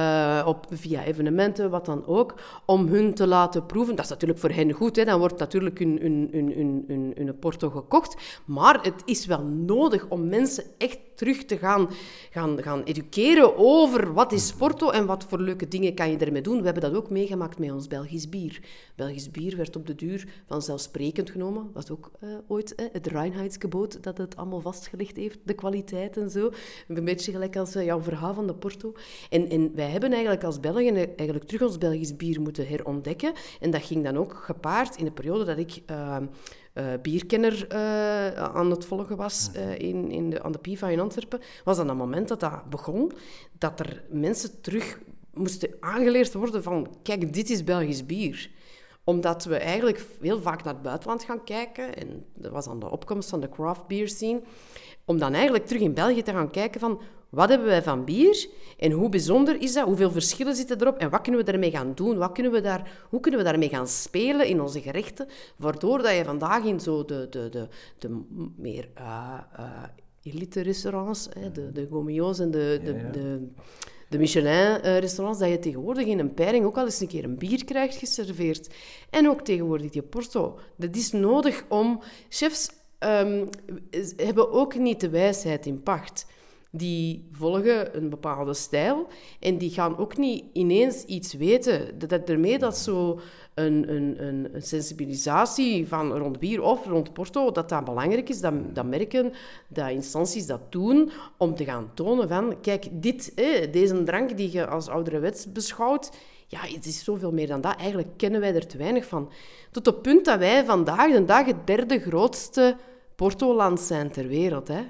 eh, op, via evenementen, wat dan ook, om hun te laten proeven. Dat is natuurlijk voor hen goed, hè. dan wordt natuurlijk hun, hun, hun, hun, hun, hun Porto gekocht, maar het is wel nodig om mensen echt terug te gaan, gaan, gaan educeren over wat is Porto en wat voor leuke dingen kan je ermee doen. We hebben dat ook meegemaakt met ons Belgisch bier. Belgisch bier werd op de duur vanzelfsprekend genomen. Dat is ook eh, ooit eh, het Reinheidsgebod dat het allemaal vastgelegd heeft, de kwaliteit en zo. Een beetje gelijk als eh, jouw verhaal van de Porto. En, en wij hebben eigenlijk als Belgen eigenlijk terug ons Belgisch bier moeten herontdekken. En dat ging dan ook gepaard in de periode dat ik... bierkenner eh, aan het volgen was eh, in, in de, aan de PIVA in Antwerpen, was dan een moment dat dat begon, dat er mensen terug moesten aangeleerd worden van, kijk, dit is Belgisch bier. Omdat we eigenlijk heel vaak naar het buitenland gaan kijken, en dat was aan de opkomst van de craft beer scene, om dan eigenlijk terug in België te gaan kijken van, wat hebben wij van bier en hoe bijzonder is dat? Hoeveel verschillen zitten erop en wat kunnen we daarmee gaan doen? Wat kunnen we daar, hoe kunnen we daarmee gaan spelen in onze gerechten? Waardoor dat je vandaag in zo de, de, de, de meer uh, uh, elite restaurants, hè, de, de Gomio's en de, de, de, de Michelin-restaurants, dat je tegenwoordig in een peiling ook al eens een keer een bier krijgt geserveerd. En ook tegenwoordig die Porto. Dat is nodig om... Chefs um, hebben ook niet de wijsheid in pacht die volgen een bepaalde stijl en die gaan ook niet ineens iets weten. Dat, ermee dat zo een, een, een, sensibilisatie van rond bier of rond porto, dat dat belangrijk is, dat, dat merken, dat instanties dat doen, om te gaan tonen van, kijk, dit, deze drank die je als ouderwets beschouwt, ja, het is zoveel meer dan dat. Eigenlijk kennen wij er te weinig van. Tot het punt dat wij vandaag de dag het derde grootste portoland zijn ter wereld, hè.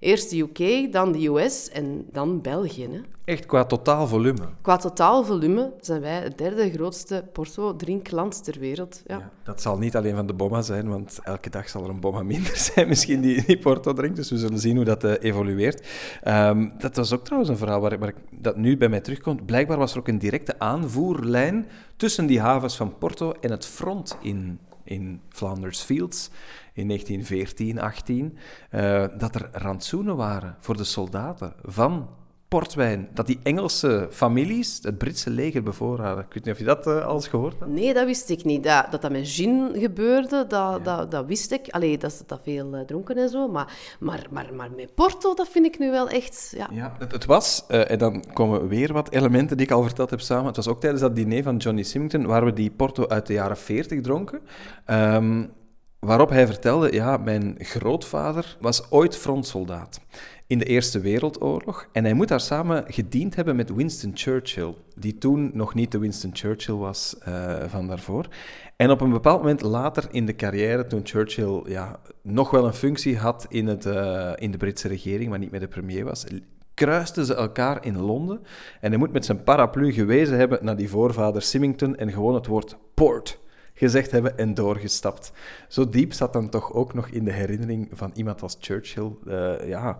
Eerst de UK, dan de US en dan België. Hè. Echt qua totaal volume. Qua totaal volume zijn wij het derde grootste Porto-drinkland ter wereld. Ja. Ja, dat zal niet alleen van de bomma zijn, want elke dag zal er een bomma minder zijn misschien die, die Porto drinkt. Dus we zullen zien hoe dat eh, evolueert. Ehm, dat was ook trouwens een verhaal waar, ik- waar ik, dat nu bij mij terugkomt. Blijkbaar was er ook een directe aanvoerlijn tussen die havens van Porto en het front in, in Flanders Fields in 1914, 18, eh, dat er rantsoenen waren voor de soldaten van portwijn. Dat die Engelse families het Britse leger bevoorraden. Ik weet niet of je dat eh, al eens gehoord hebt. Nee, dat wist ik niet. Dat dat, dat met gin gebeurde, dat, dat, dat wist ik. Allee, dat ze dat veel eh, dronken en zo. Maar, maar, maar, maar met Porto, dat vind ik nu wel echt... Ja. Ja, het, het was, en dan komen weer wat elementen die ik al verteld heb samen. Het was ook tijdens dat diner van Johnny Symington, waar we die Porto uit de jaren 40 dronken. Ehm, waarop hij vertelde, ja, mijn grootvader was ooit frontsoldaat in de Eerste Wereldoorlog. En hij moet daar samen gediend hebben met Winston Churchill, die toen nog niet de Winston Churchill was eh, van daarvoor. En op een bepaald moment later in de carrière, toen Churchill ja, nog wel een functie had in, het, eh, in de Britse regering, maar niet meer de premier was, kruisten ze elkaar in Londen. En hij moet met zijn paraplu gewezen hebben naar die voorvader Symington en gewoon het woord port gezegd hebben en doorgestapt. Zo diep zat dan toch ook nog in de herinnering van iemand als Churchill, eh, ja,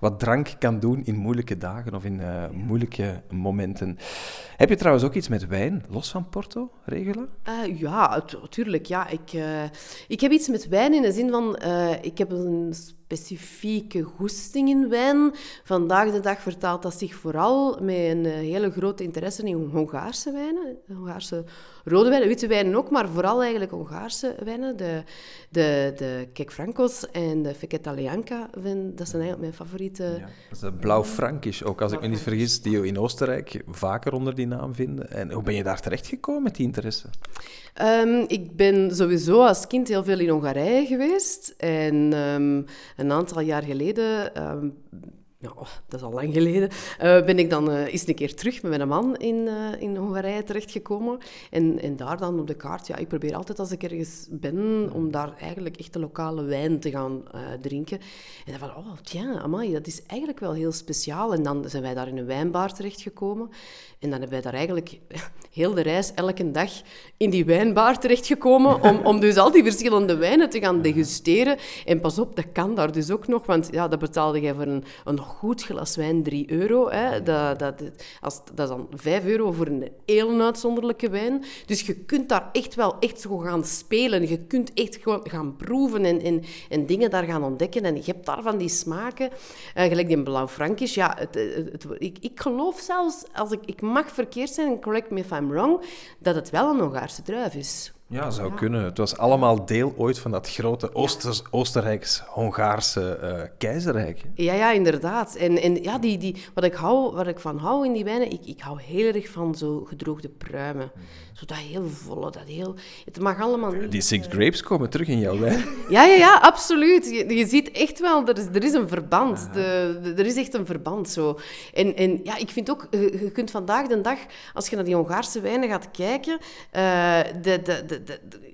wat drank kan doen in moeilijke dagen of in eh, moeilijke momenten. Heb je trouwens ook iets met wijn, los van Porto, regelen? Eh, ja, tu- tuurlijk. Ja. Ik, ik heb iets met wijn in de zin van... ik heb een specifieke goesting in wijn. Vandaag de dag vertaalt dat zich vooral met een eh, hele grote interesse in Hongaarse wijnen. Hongaarse rode wijnen, witte wijnen ook, maar vooral eigenlijk Hongaarse wijnen. De, de, de Kek Francos en de Feketa Leanca, dat zijn eigenlijk mijn favoriete... Ja, dat is de Blauw Frankisch, ook als ik me niet vergis, die we in Oostenrijk vaker onder die naam vinden. En hoe ben je daar terecht gekomen met die interesse? Um, ik ben sowieso als kind heel veel in Hongarije geweest. En um, een aantal jaar geleden um, dat is al lang geleden, uh, ben ik dan uh, eens een keer terug met mijn man in, uh, in Hongarije terechtgekomen. En, en daar dan op de kaart, ja, ik probeer altijd als ik ergens ben, om daar eigenlijk echt de lokale wijn te gaan drinken. En dan van, oh, tja, amai, dat is eigenlijk wel heel speciaal. En dan zijn wij daar in een wijnbar terechtgekomen. En dan hebben wij daar eigenlijk heel de reis, elke dag, in die wijnbar terechtgekomen, om, om dus al die verschillende wijnen te gaan degusteren. En pas op, dat kan daar dus ook nog, want ja, dat betaalde jij voor een, een goed glas wijn 3 euro. Hè. Dat, dat, als, dat is dan 5 euro voor een heel uitzonderlijke wijn. Dus je kunt daar echt wel echt zo gaan spelen. Je kunt echt gewoon gaan proeven en, en, en dingen daar gaan ontdekken. En je hebt daar van die smaken, uh, gelijk die blauw Frankisch. Ja, het, het, ik, ik geloof zelfs, als ik, ik mag verkeerd zijn, correct me if I'm wrong, dat het wel een Hongaarse druif is. Ja, zou kunnen. Het was allemaal deel ooit van dat grote Oostenrijks-Hongaarse uh, keizerrijk. Ja, ja, inderdaad. En, en ja, die, die, wat, ik hou, wat ik van hou in die wijnen, ik, ik hou heel erg van zo gedroogde pruimen. Mm. Zo dat heel volle, dat heel... Het mag allemaal niet... Die six grapes komen terug in jouw wijn. Ja, ja, ja, absoluut. Je, je ziet echt wel, er is, er is een verband. De, er is echt een verband, zo. En, en ja, ik vind ook, je, kunt vandaag de dag, als je naar die Hongaarse wijnen gaat kijken, uh, de, de, de,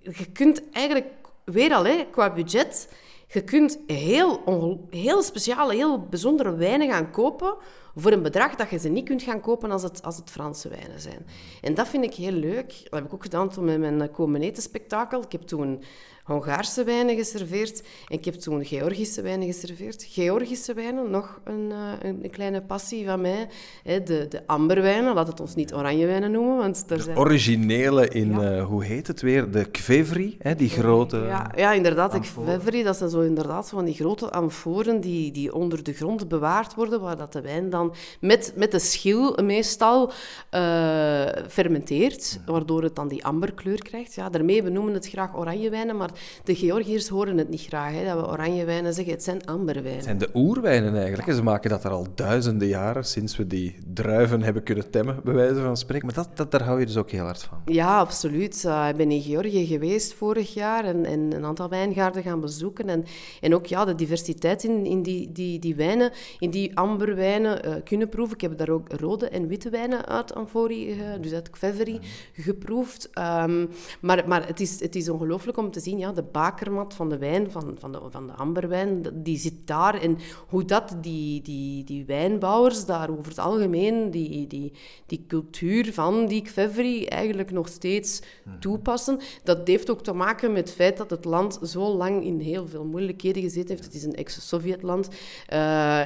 je kunt eigenlijk, weer al, hè, qua budget... Je kunt heel, heel speciale, heel bijzondere wijnen gaan kopen voor een bedrag dat je ze niet kunt gaan kopen als het, als het Franse wijnen zijn. En dat vind ik heel leuk. Dat heb ik ook gedaan toen met mijn komen eten spektakel. Ik heb toen Hongaarse wijnen geserveerd. En ik heb toen Georgische wijnen geserveerd. Georgische wijnen, nog een, uh, een kleine passie van mij. Hè, de, de amberwijnen, laat het ons niet oranjewijnen noemen. Want de zijn... originele in, uh, hoe heet het weer? De kvevri, hè, die grote Ja, ja inderdaad, de kvevri, dat zijn zo inderdaad van die grote amforen die, die onder de grond bewaard worden, waar dat de wijn dan met, met de schil meestal uh, fermenteert, waardoor het dan die amberkleur krijgt. Ja, daarmee, we noemen het graag oranjewijnen, maar de Georgiërs horen het niet graag, hè, dat we oranje wijnen zeggen. Het zijn amberwijnen. Het zijn de oerwijnen eigenlijk. Ze maken dat er al duizenden jaren, sinds we die druiven hebben kunnen temmen, bij wijze van spreken. Maar dat, dat, daar hou je dus ook heel hard van. Ja, absoluut. Uh, ik ben in Georgië geweest vorig jaar en, en, een aantal wijngaarden gaan bezoeken. En, en ook ja, de diversiteit in, in die, die, die wijnen, in die amberwijnen uh, kunnen proeven. Ik heb daar ook rode en witte wijnen uit Amfori, uh, dus uit Kveveri, geproefd. Um, maar maar het, is, het is ongelooflijk om te zien, ja, de bakermat van de wijn, van, van, de, van de amberwijn, die zit daar. En hoe dat die, die, die wijnbouwers daar over het algemeen, die, die, die cultuur van die kvevri eigenlijk nog steeds mhm. toepassen, dat heeft ook te maken met het feit dat het land zo lang in heel veel moeilijkheden gezeten heeft. Het is een ex-Sovjetland. Uh,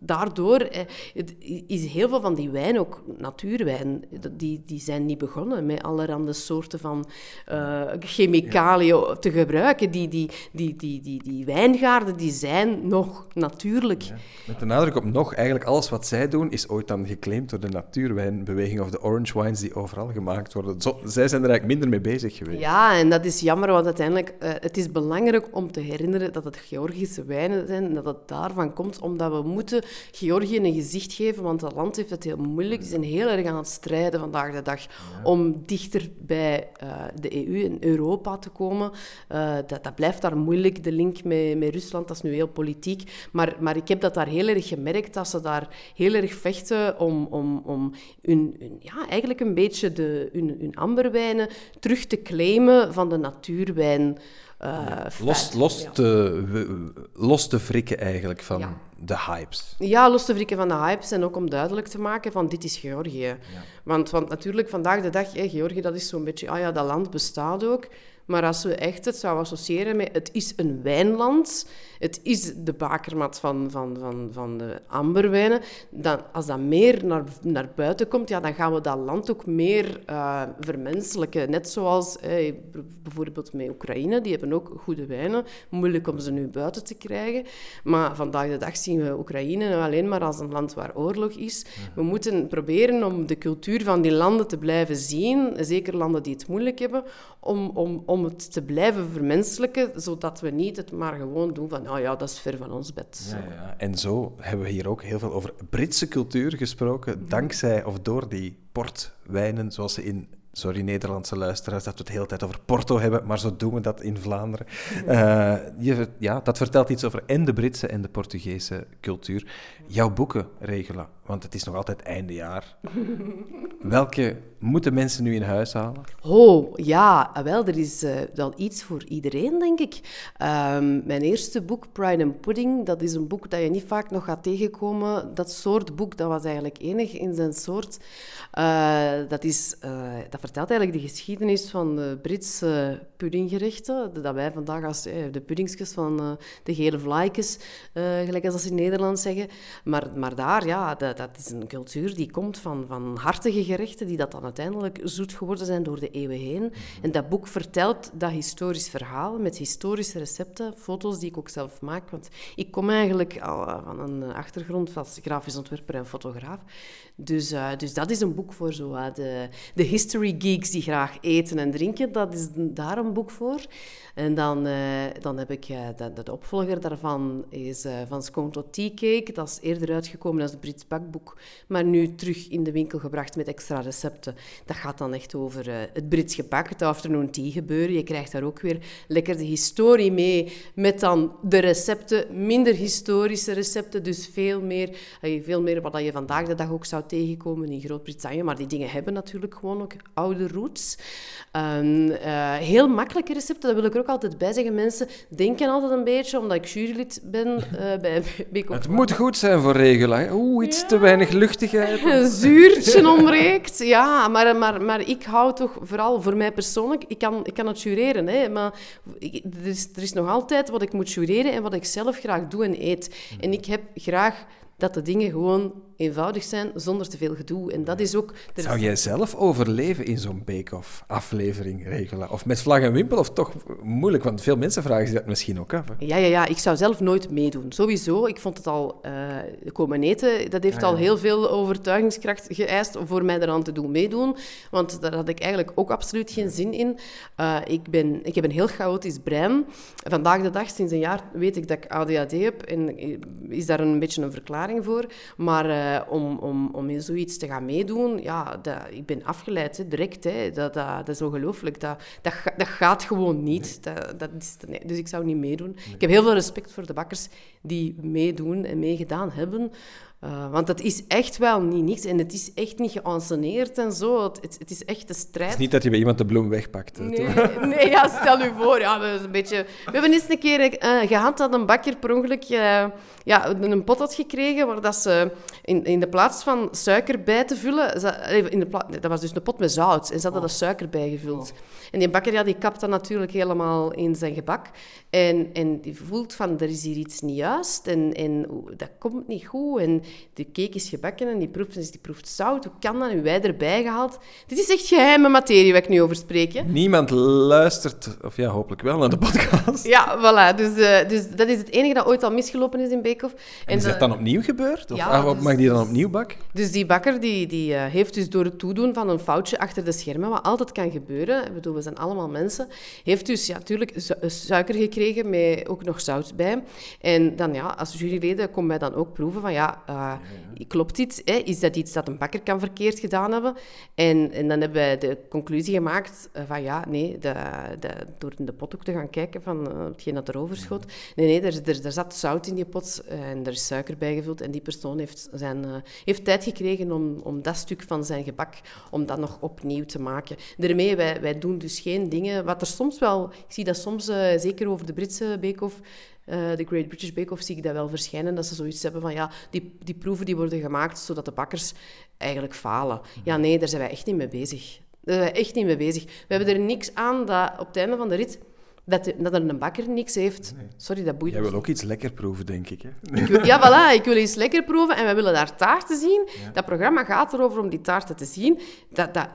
daardoor uh, is heel veel van die wijn ook natuurwijn. Die, die zijn niet begonnen met allerhande soorten van uh, chemicaliën te gebruiken. Die, die, die, die, die, die wijngaarden die zijn nog natuurlijk. Met de nadruk op nog, eigenlijk alles wat zij doen is ooit dan geclaimd door de natuurwijnbeweging of de orange wines die overal gemaakt worden. Zo, zij zijn er eigenlijk minder mee bezig geweest. Ja, en dat is jammer, want uiteindelijk uh, het is belangrijk om te herinneren dat het Georgische wijnen zijn en dat het daarvan komt, omdat we moeten Georgië een gezicht geven, want dat land heeft het heel moeilijk. Ze zijn heel erg aan het strijden vandaag de dag om dichter bij uh, de EU en Europa te komen. Uh, dat, dat blijft daar moeilijk, de link met, met Rusland, dat is nu heel politiek. Maar, maar ik heb dat daar heel erg gemerkt, dat ze daar heel erg vechten om, om, om hun, hun ja, eigenlijk een beetje de, hun, hun amberwijnen terug te claimen van de natuurwijn. Uh, los, los, te, los te frikken eigenlijk van de hypes. Ja, los te frikken van de hypes en ook om duidelijk te maken van dit is Georgië. Want, want natuurlijk vandaag de dag, Georgië dat is zo'n beetje, ah ja, dat land bestaat ook. Maar als we echt het zouden associëren met het is een wijnland, het is de bakermat van, van, van, van de amberwijnen, dan, als dat meer naar, naar buiten komt, ja, dan gaan we dat land ook meer uh, vermenselijken. Net zoals eh, bijvoorbeeld met Oekraïne, die hebben ook goede wijnen. Moeilijk om ze nu buiten te krijgen. Maar vandaag de dag zien we Oekraïne alleen maar als een land waar oorlog is. We moeten proberen om de cultuur van die landen te blijven zien, zeker landen die het moeilijk hebben, om, om, om het te blijven vermenselijken, zodat we niet het maar gewoon doen van, oh ja, dat is ver van ons bed. Ja, ja. En zo hebben we hier ook heel veel over Britse cultuur gesproken, dankzij of door die portwijnen, zoals ze in sorry Nederlandse luisteraars dat we het de hele tijd over Porto hebben, maar zo doen we dat in Vlaanderen. Uh, je, ja, dat vertelt iets over en de Britse en de Portugese cultuur. Jouw boeken regelen, want het is nog altijd einde jaar. Welke moeten mensen nu in huis halen? Oh, ja, wel, er is uh, wel iets voor iedereen, denk ik. Um, mijn eerste boek, Pride and Pudding, dat is een boek dat je niet vaak nog gaat tegenkomen. Dat soort boek, dat was eigenlijk enig in zijn soort. Uh, dat, is, dat vertelt eigenlijk de geschiedenis van de Britse puddinggerechten, dat wij vandaag als de puddingsjes van de gele vlaaikjes, gelijk als ze in Nederland zeggen. Maar, maar daar, ja, dat, is een cultuur die komt van, van hartige gerechten, die dat dan uiteindelijk zoet geworden zijn door de eeuwen heen. En dat boek vertelt dat historisch verhaal met historische recepten, foto's die ik ook zelf maak. Want ik kom eigenlijk al van een achtergrond als grafisch ontwerper en fotograaf. Dus, uh, dus dat is een boek voor zo, uh, de, de history geeks die graag eten en drinken. Dat is daar een boek voor. En dan, dan heb ik de, de, opvolger daarvan is van Scone tot Tea Cake. Dat is eerder uitgekomen als het Brits bakboek, maar nu terug in de winkel gebracht met extra recepten. Dat gaat dan echt over het Brits gebak, het afternoon tea gebeuren. Je krijgt daar ook weer lekker de historie mee, met dan de recepten, minder historische recepten, dus veel meer, veel meer wat je vandaag de dag ook zou tegenkomen in Groot-Brittannië. Maar die dingen hebben natuurlijk gewoon ook oude roots. Um, uh, heel makkelijke recepten, dat wil ik er ook altijd bij zeggen. Mensen denken altijd een beetje, omdat ik jurylid ben bij Beek Het moet goed zijn voor regelen. Oeh, iets te weinig luchtigheid. Een zuurtje ontbreekt. Ja, maar, maar, maar ik hou toch vooral voor mij persoonlijk... Ik kan, ik kan het jureren, hè, maar er, is, er is nog altijd wat ik moet jureren en wat ik zelf graag doe en eet. En ik heb graag dat de dingen gewoon eenvoudig zijn zonder te veel gedoe. En dat is ook... Zou jij zelf overleven in zo'n bake-off aflevering regelen? Of met vlag en wimpel? Of toch moeilijk? Want veel mensen vragen zich dat misschien ook af. Hè? Ja, ja, ja, ik zou zelf nooit meedoen. Sowieso. Ik vond het al... Uh, komen eten, dat heeft al heel veel overtuigingskracht geëist voor mij eraan te doen meedoen. Want daar had ik eigenlijk ook absoluut geen zin in. Uh, ik, ben, ik heb een heel chaotisch brein. Vandaag de dag, sinds een jaar, weet ik dat ik ADHD heb. En is daar een beetje een verklaring voor. Maar... Uh, uh, om, om, om in zoiets te gaan meedoen, ja, dat, ik ben afgeleid, hè, direct. Hè. Dat, dat, dat is ongelooflijk. Dat, dat, dat gaat gewoon niet. Dat, dat is, nee. Dus ik zou niet meedoen. Ik heb heel veel respect voor de bakkers die meedoen en meegedaan hebben. Uh, want het is echt wel niet niks en het is echt niet geanceneerd en zo. Het, het, is echt de strijd. Het is niet dat je bij iemand de bloem wegpakt. Nee, nee ja, stel je voor. Ja, dat is een beetje... We hebben eens een keer uh, gehad dat een bakker per ongeluk uh, ja, een pot had gekregen waar dat ze in, in de plaats van suiker bij te vullen... in de dat was dus een pot met zout en ze hadden oh. er suiker bij gevuld. Oh. En die bakker ja, die kapt dat natuurlijk helemaal in zijn gebak. En, en die voelt van, er is hier iets niet juist en, en dat komt niet goed. En de cake is gebakken en die proeft, dus die proeft zout. Hoe kan dat? En wij erbij gehaald. Dit is echt geheime materie waar ik nu over spreek. Niemand luistert, of ja, hopelijk wel, naar de podcast. Ja, voilà. Dus, uh, dus dat is het enige dat ooit al misgelopen is in Beekhoff. En, is dat dan opnieuw gebeurd? Of ja, ah, dus, mag die dan opnieuw bakken? Dus die bakker die, die uh, heeft dus door het toedoen van een foutje achter de schermen, wat altijd kan gebeuren, ik bedoel, we zijn allemaal mensen, heeft dus ja, natuurlijk suiker gekregen met ook nog zout bij. En dan ja, als juryleden komen wij dan ook proeven van ja, uh, klopt dit? Hè? Is dat iets dat een bakker kan verkeerd gedaan hebben? En, en dan hebben wij de conclusie gemaakt uh, van ja, nee, de, de, door in de pot ook te gaan kijken van uh, hetgeen dat erover schot. Nee, nee, er, er, er zat zout in die pot en er is suiker bijgevuld en die persoon heeft, zijn, heeft tijd gekregen om, om dat stuk van zijn gebak, om dat nog opnieuw te maken. Daarmee, wij, wij doen dus geen dingen, wat er soms wel, ik zie dat soms, zeker over de Britse uh, de Great British Bake Off zie ik dat wel verschijnen, dat ze zoiets hebben van ja, die, die proeven die worden gemaakt zodat de bakkers eigenlijk falen. Ja, nee, daar zijn wij echt niet mee bezig. Daar zijn we echt niet mee bezig. We hebben er niks aan dat op het einde van de rit dat, de- dat er een bakker niks heeft. Sorry, dat boeit Jij wil ook iets lekker proeven, denk ik. Hè? ik wil- ja, voilà, ik wil eens lekker proeven en we willen daar taarten zien. Dat programma gaat erover om die taarten te zien. Dat, dat,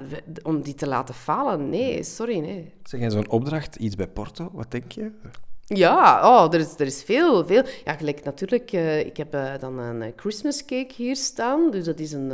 om die te laten falen. Nee, sorry, nee. Zeg jij zo'n opdracht, iets bij Porto, wat denk je? Ja, oh, er, is, er is veel, veel. Ja, gelijk natuurlijk, eh, ik heb eh, dan een eh, Christmas cake hier staan. Dus dat is een,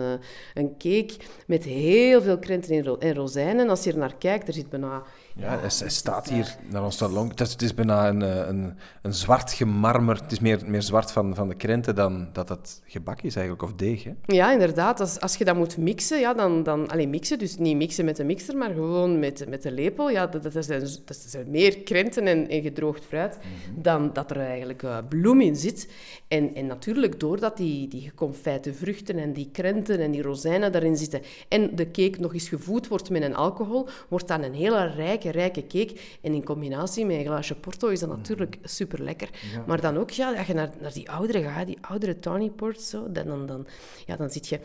een cake met heel veel krenten en, en rozijnen. Als je er naar kijkt, er zit bijna... Ja, hij, hij staat hier naar ons salon. Het is, het is bijna een, eh, een, een zwart gemarmer. Het is meer, meer zwart van, van de krenten dan dat het gebak is eigenlijk, of deeg. Hè? Ja, inderdaad. Als, als je dat moet mixen, ja, dan... dan alleen mixen, dus niet mixen met de mixer, maar gewoon met, met de lepel. Ja, dat, dat, zijn, dat zijn meer krenten en, en gedroogd fruit dan dat er eigenlijk eh, bloem in zit. En, en natuurlijk, doordat die, die geconfijte vruchten en die krenten en die rozijnen daarin zitten en de cake nog eens gevoed wordt met een alcohol, wordt dat een hele rijke, rijke cake. En in combinatie met een glaasje porto is dat natuurlijk super lekker. Maar dan ook, ja, als je naar, naar die oudere gaat, die oudere tawny port, zo, dan, dan, dan, ja, dan zit je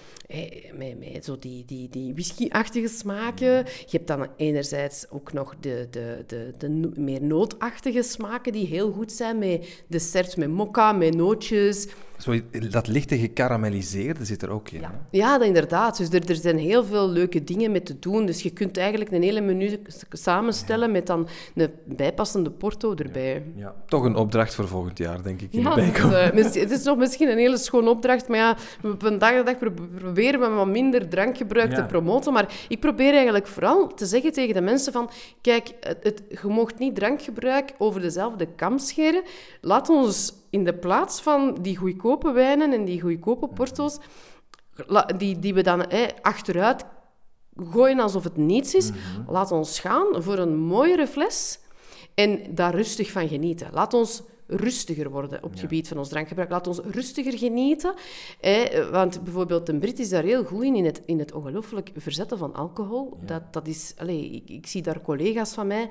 met, met zo die, die, die whisky-achtige smaken. Je hebt dan enerzijds ook nog de, de, de, de meer nootachtige smaken die heel goed zijn, met desserts met mokka, met nootjes. Zo, dat lichte gekarameliseerde zit er ook in. hè? Ja, dat inderdaad. Dus er, er zijn heel veel leuke dingen mee te doen. Dus je kunt eigenlijk een hele menu samenstellen met dan een bijpassende porto erbij. Ja, toch een opdracht voor volgend jaar, denk ik, in Ja, de eh, het is nog misschien een hele schone opdracht, maar ja, we- vandaag de dag pro- proberen we wat minder drankgebruik Ja. te promoten. Maar ik probeer eigenlijk vooral te zeggen tegen de mensen van, kijk, het, het, je moogt niet drankgebruik over dezelfde kam scheren. Laat ons in de plaats van die goedkope wijnen en die goedkope porto's, die, die we dan eh, achteruit gooien alsof het niets is, laat ons gaan voor een mooiere fles en daar rustig van genieten. Laat ons rustiger worden op het gebied van ons drankgebruik. Laat ons rustiger genieten. Eh, want bijvoorbeeld een Brit is daar heel goed in, in het, in het ongelooflijk verzetten van alcohol. Dat, dat is, allez, ik, ik zie daar collega's van mij...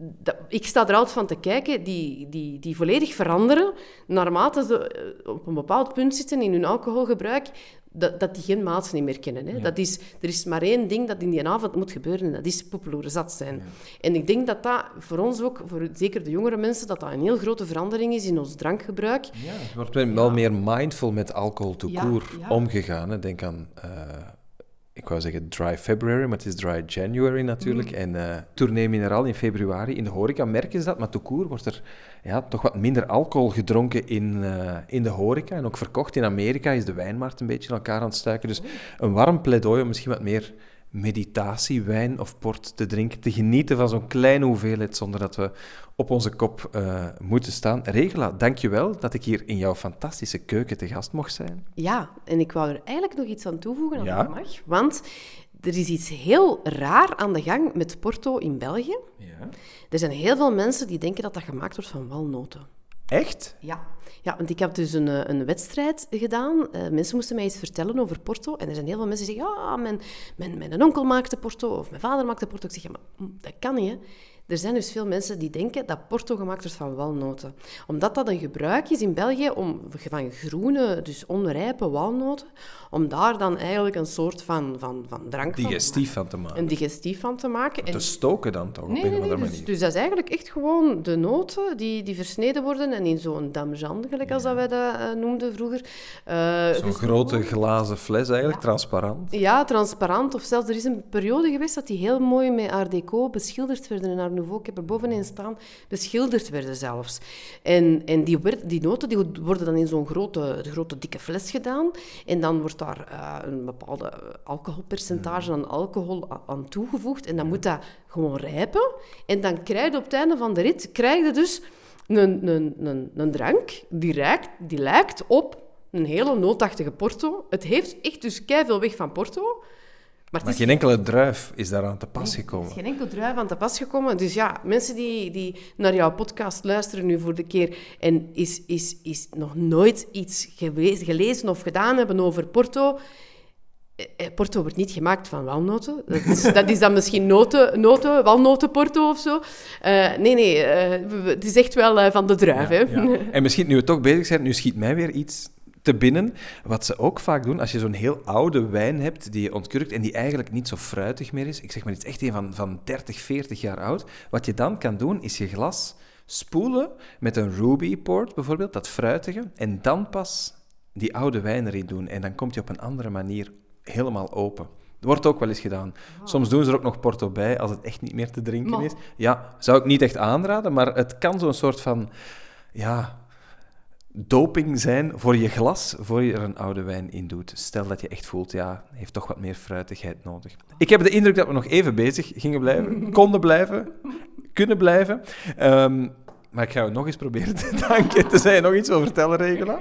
Dat, ik sta er altijd van te kijken, die, die, die volledig veranderen naarmate ze eh, op een bepaald punt zitten in hun alcoholgebruik, dat, dat die geen maat niet meer kennen. Hè. Dat is, er is maar één ding dat in die avond moet gebeuren en dat is poepeloeren zat zijn. En ik denk dat dat voor ons ook, voor zeker de jongere mensen, dat dat een heel grote verandering is in ons drankgebruik. Ja, het wordt wel meer mindful met alcohol to Ja, court ja. omgegaan. Hè. Denk aan, eh, ik wou zeggen dry February, maar het is dry January natuurlijk. Mm. En eh tournee mineraal in februari. In de horeca merken ze dat, maar to court wordt er ja, toch wat minder alcohol gedronken in, eh, in de horeca. En ook verkocht in Amerika is de wijnmarkt een beetje in elkaar aan het stuiken. Dus een warm pleidooi om misschien wat meer meditatie, wijn of port te drinken, te genieten van zo'n kleine hoeveelheid zonder dat we op onze kop eh, moeten staan. Regela, dank je wel dat ik hier in jouw fantastische keuken te gast mocht zijn. Ja, en ik wou er eigenlijk nog iets aan toevoegen, als Ja. dat mag. Want er is iets heel raar aan de gang met Porto in België. Ja. Er zijn heel veel mensen die denken dat dat gemaakt wordt van walnoten. Echt? Ja. Ja, want ik heb dus een, eh, een wedstrijd gedaan. Eh, mensen moesten mij iets vertellen over Porto. En er zijn heel veel mensen die zeggen, ja, mijn, mijn, mijn onkel maakte Porto of mijn vader maakte Porto. Ik zeg, ja, maar hm, dat kan niet, hè. Er zijn dus veel mensen die denken dat Porto gemaakt wordt van walnoten. Omdat dat een gebruik is in België om van groene, dus onrijpe walnoten, om daar dan eigenlijk een soort van, van, van drank van te Digestief van te maken. Een digestief van te maken. En Te stoken dan toch, op Nee, een nee. andere Dus, manier. dus dat is eigenlijk echt gewoon de noten die, die versneden worden en in zo'n damjan, gelijk als dat wij dat eh, noemden vroeger. Eh, Zo'n dus grote glazen fles eigenlijk, transparant. Ja, transparant. Of zelfs, er is een periode geweest dat die heel mooi met Art Deco beschilderd werden. En Art Nouveau, ik heb er bovenin staan, beschilderd werden zelfs. En, en die, werd- die noten die worden dan in zo'n grote, grote dikke fles gedaan. En dan wordt daar eh, een bepaalde alcoholpercentage aan alcohol aan toegevoegd. En dan moet dat gewoon rijpen. En dan krijg je op het einde van de rit krijg je dus een, een, een, een drank die, lijkt, die lijkt op een hele nootachtige porto. Het heeft echt dus veel weg van porto. Maar geen enkele druif is daaraan te pas gekomen. geen enkel druif aan te pas gekomen. Dus ja, mensen die, die naar jouw podcast luisteren nu voor de keer en is, is, is nog nooit iets geweest, gelezen of gedaan hebben over Porto. eh, eh, Porto wordt niet gemaakt van walnoten. Dat is, dat is dan misschien noten, noten, walnotenporto of zo. Eh, nee, nee, het is echt wel van de druif. hè? Ja. En misschien, nu we toch bezig zijn, nu schiet mij weer iets te binnen. Wat ze ook vaak doen, als je zo'n heel oude wijn hebt die je ontkurkt en die eigenlijk niet zo fruitig meer is, ik zeg maar iets echt een van, van 30, 40 jaar oud, wat je dan kan doen, is je glas spoelen met een ruby port bijvoorbeeld, dat fruitige, en dan pas die oude wijn erin doen. En dan komt je op een andere manier helemaal open. Dat wordt ook wel eens gedaan. Soms doen ze er ook nog porto bij als het echt niet meer te drinken Maar- is. Ja, zou ik niet echt aanraden, maar het kan zo'n soort van ja, doping zijn voor je glas, voor je er een oude wijn in doet. Stel dat je echt voelt, ja, heeft toch wat meer fruitigheid nodig. Ik heb de indruk dat we nog even bezig gingen blijven, konden blijven, kunnen blijven. Ehm, maar ik ga je nog eens proberen te danken. Tenzij je nog iets wil vertellen, Regela.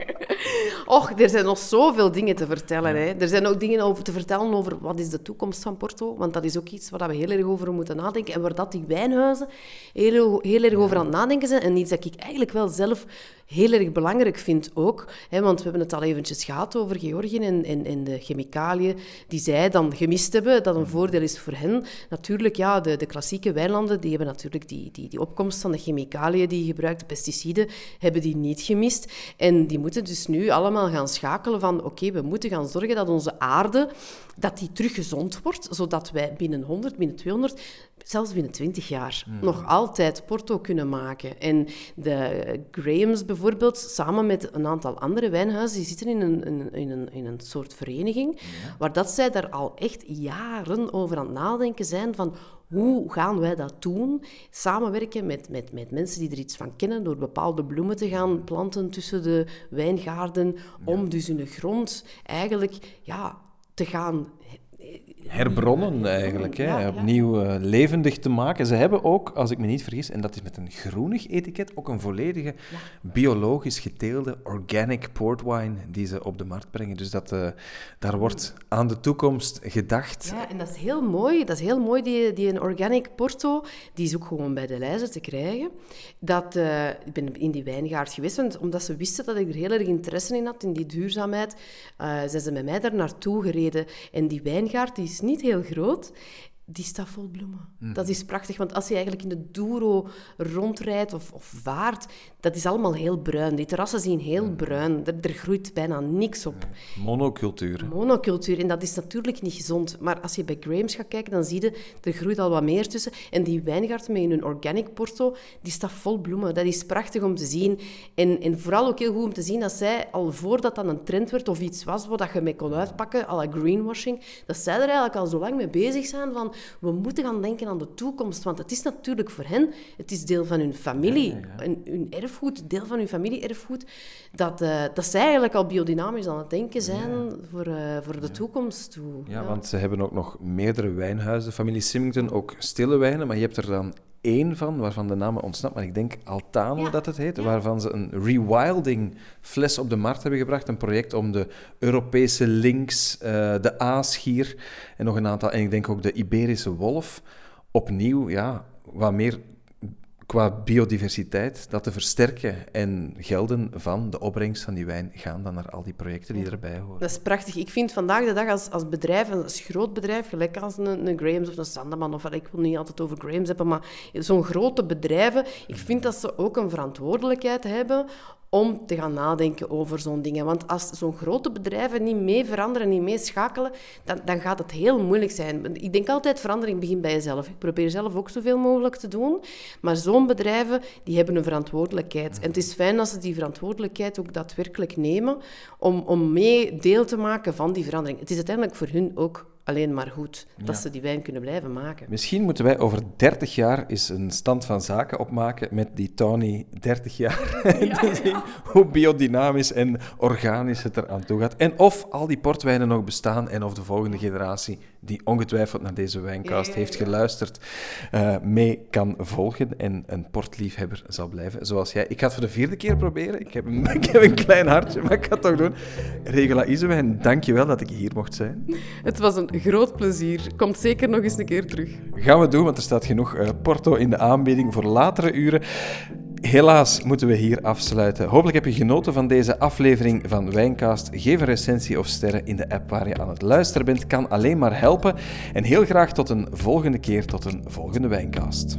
Och, er zijn nog zoveel dingen te vertellen. Hè. Er zijn ook dingen over te vertellen over wat is de toekomst van Porto. Want dat is ook iets waar we heel erg over moeten nadenken. En waar dat die wijnhuizen heel, heel erg over aan het nadenken zijn. En iets dat ik eigenlijk wel zelf heel erg belangrijk vind ook. Hè, want we hebben het al eventjes gehad over Georgië en, en, en de chemicaliën die zij dan gemist hebben. Dat een voordeel is voor hen. Natuurlijk, ja, de, de klassieke wijnlanden die hebben natuurlijk die, die, die opkomst van de chemicaliën die je gebruikt, de pesticiden, hebben die niet gemist. En die moeten dus nu allemaal gaan schakelen van oké, we moeten gaan zorgen dat onze aarde dat die terug gezond wordt, zodat wij binnen 100, binnen 200, zelfs binnen 20 jaar nog altijd Porto kunnen maken. En de Grahams bijvoorbeeld, samen met een aantal andere wijnhuizen, die zitten in een, in, in een, in een soort vereniging, waar dat zij daar al echt jaren over aan het nadenken zijn van hoe gaan wij dat doen? Samenwerken met, met, met mensen die er iets van kennen, door bepaalde bloemen te gaan planten tussen de wijngaarden, om dus hun grond eigenlijk ja, te gaan Herbronnen eigenlijk, hè? Ja, ja. opnieuw eh, levendig te maken. Ze hebben ook, als ik me niet vergis, en dat is met een groenig etiket, ook een volledige biologisch geteelde organic portwine die ze op de markt brengen. Dus dat, eh, daar wordt aan de toekomst gedacht. Ja, en dat is heel mooi. Dat is heel mooi, die, die een organic porto. Die is ook gewoon bij de lijzen te krijgen. Dat, eh, ik ben in die wijngaard geweest, want omdat ze wisten dat ik er heel erg interesse in had, in die duurzaamheid, zijn ze met mij daar naartoe gereden. En die wijngaard die is niet heel groot. Die staat vol bloemen. Dat is prachtig, want als je eigenlijk in de Douro rondrijdt of, of vaart, dat is allemaal heel bruin. Die terrassen zien heel bruin. Er, er groeit bijna niks op Monocultuur. monocultuur. En dat is natuurlijk niet gezond. Maar als je bij Grahams gaat kijken, dan zie je, er groeit al wat meer tussen. En die wijngaard met hun organic porto, die staat vol bloemen. Dat is prachtig om te zien. En, en vooral ook heel goed om te zien dat zij, al voordat dat een trend werd of iets was dat je mee kon uitpakken, à la greenwashing, dat zij er eigenlijk al zo lang mee bezig zijn van, we moeten gaan denken aan de toekomst. Want het is natuurlijk voor hen, het is deel van hun familie, hun erfgoed, deel van hun familie-erfgoed, dat, eh, dat zij eigenlijk al biodynamisch aan het denken zijn voor, eh, voor de toekomst toe. Ja, want ze hebben ook nog meerdere wijnhuizen. Familie Symington, ook stille wijnen, maar je hebt er dan één van, waarvan de naam ontsnapt, maar ik denk Altano Ja, dat het heet, ja. waarvan ze een rewilding fles op de markt hebben gebracht. Een project om de Europese links, eh, de aasgier en nog een aantal, en ik denk ook de Iberische wolf, opnieuw ja, wat meer qua biodiversiteit, dat te versterken. En gelden van de opbrengst van die wijn gaan dan naar al die projecten die erbij horen. Dat is prachtig. Ik vind vandaag de dag als, als bedrijf, als groot bedrijf, gelijk als een, een Grahams of een Sandeman, of ik wil niet altijd over Grahams hebben, maar zo'n grote bedrijven, ik vind dat ze ook een verantwoordelijkheid hebben om te gaan nadenken over zo'n dingen. Want als zo'n grote bedrijven niet mee veranderen, niet mee schakelen, dan, dan gaat het heel moeilijk zijn. Ik denk altijd, verandering begint bij jezelf. Ik probeer zelf ook zoveel mogelijk te doen. Maar zo'n bedrijven, die hebben een verantwoordelijkheid. En het is fijn als ze die verantwoordelijkheid ook daadwerkelijk nemen om, om mee deel te maken van die verandering. Het is uiteindelijk voor hun ook alleen maar goed dat ze die wijn kunnen blijven maken. Misschien moeten wij over 30 jaar eens een stand van zaken opmaken met die Tony 30 jaar. En te zien hoe biodynamisch en organisch het er aan toe gaat. En of al die portwijnen nog bestaan en of de volgende generatie, die ongetwijfeld naar deze wijncast Ja, ja, heeft geluisterd, eh, mee kan volgen en een portliefhebber zal blijven, zoals jij. Ik ga het voor de vierde keer proberen. Ik heb een, ik heb een klein hartje, maar ik ga het toch doen. Regula Isewijn, dank je wel dat ik hier mocht zijn. Het was een groot plezier. Komt zeker nog eens een keer terug. Gaan we doen, want er staat genoeg eh, porto in de aanbieding voor latere uren. Helaas moeten we hier afsluiten. Hopelijk heb je genoten van deze aflevering van Wijncast. Geef een recensie of sterren in de app waar je aan het luisteren bent. Kan alleen maar helpen. En heel graag tot een volgende keer, tot een volgende Wijncast.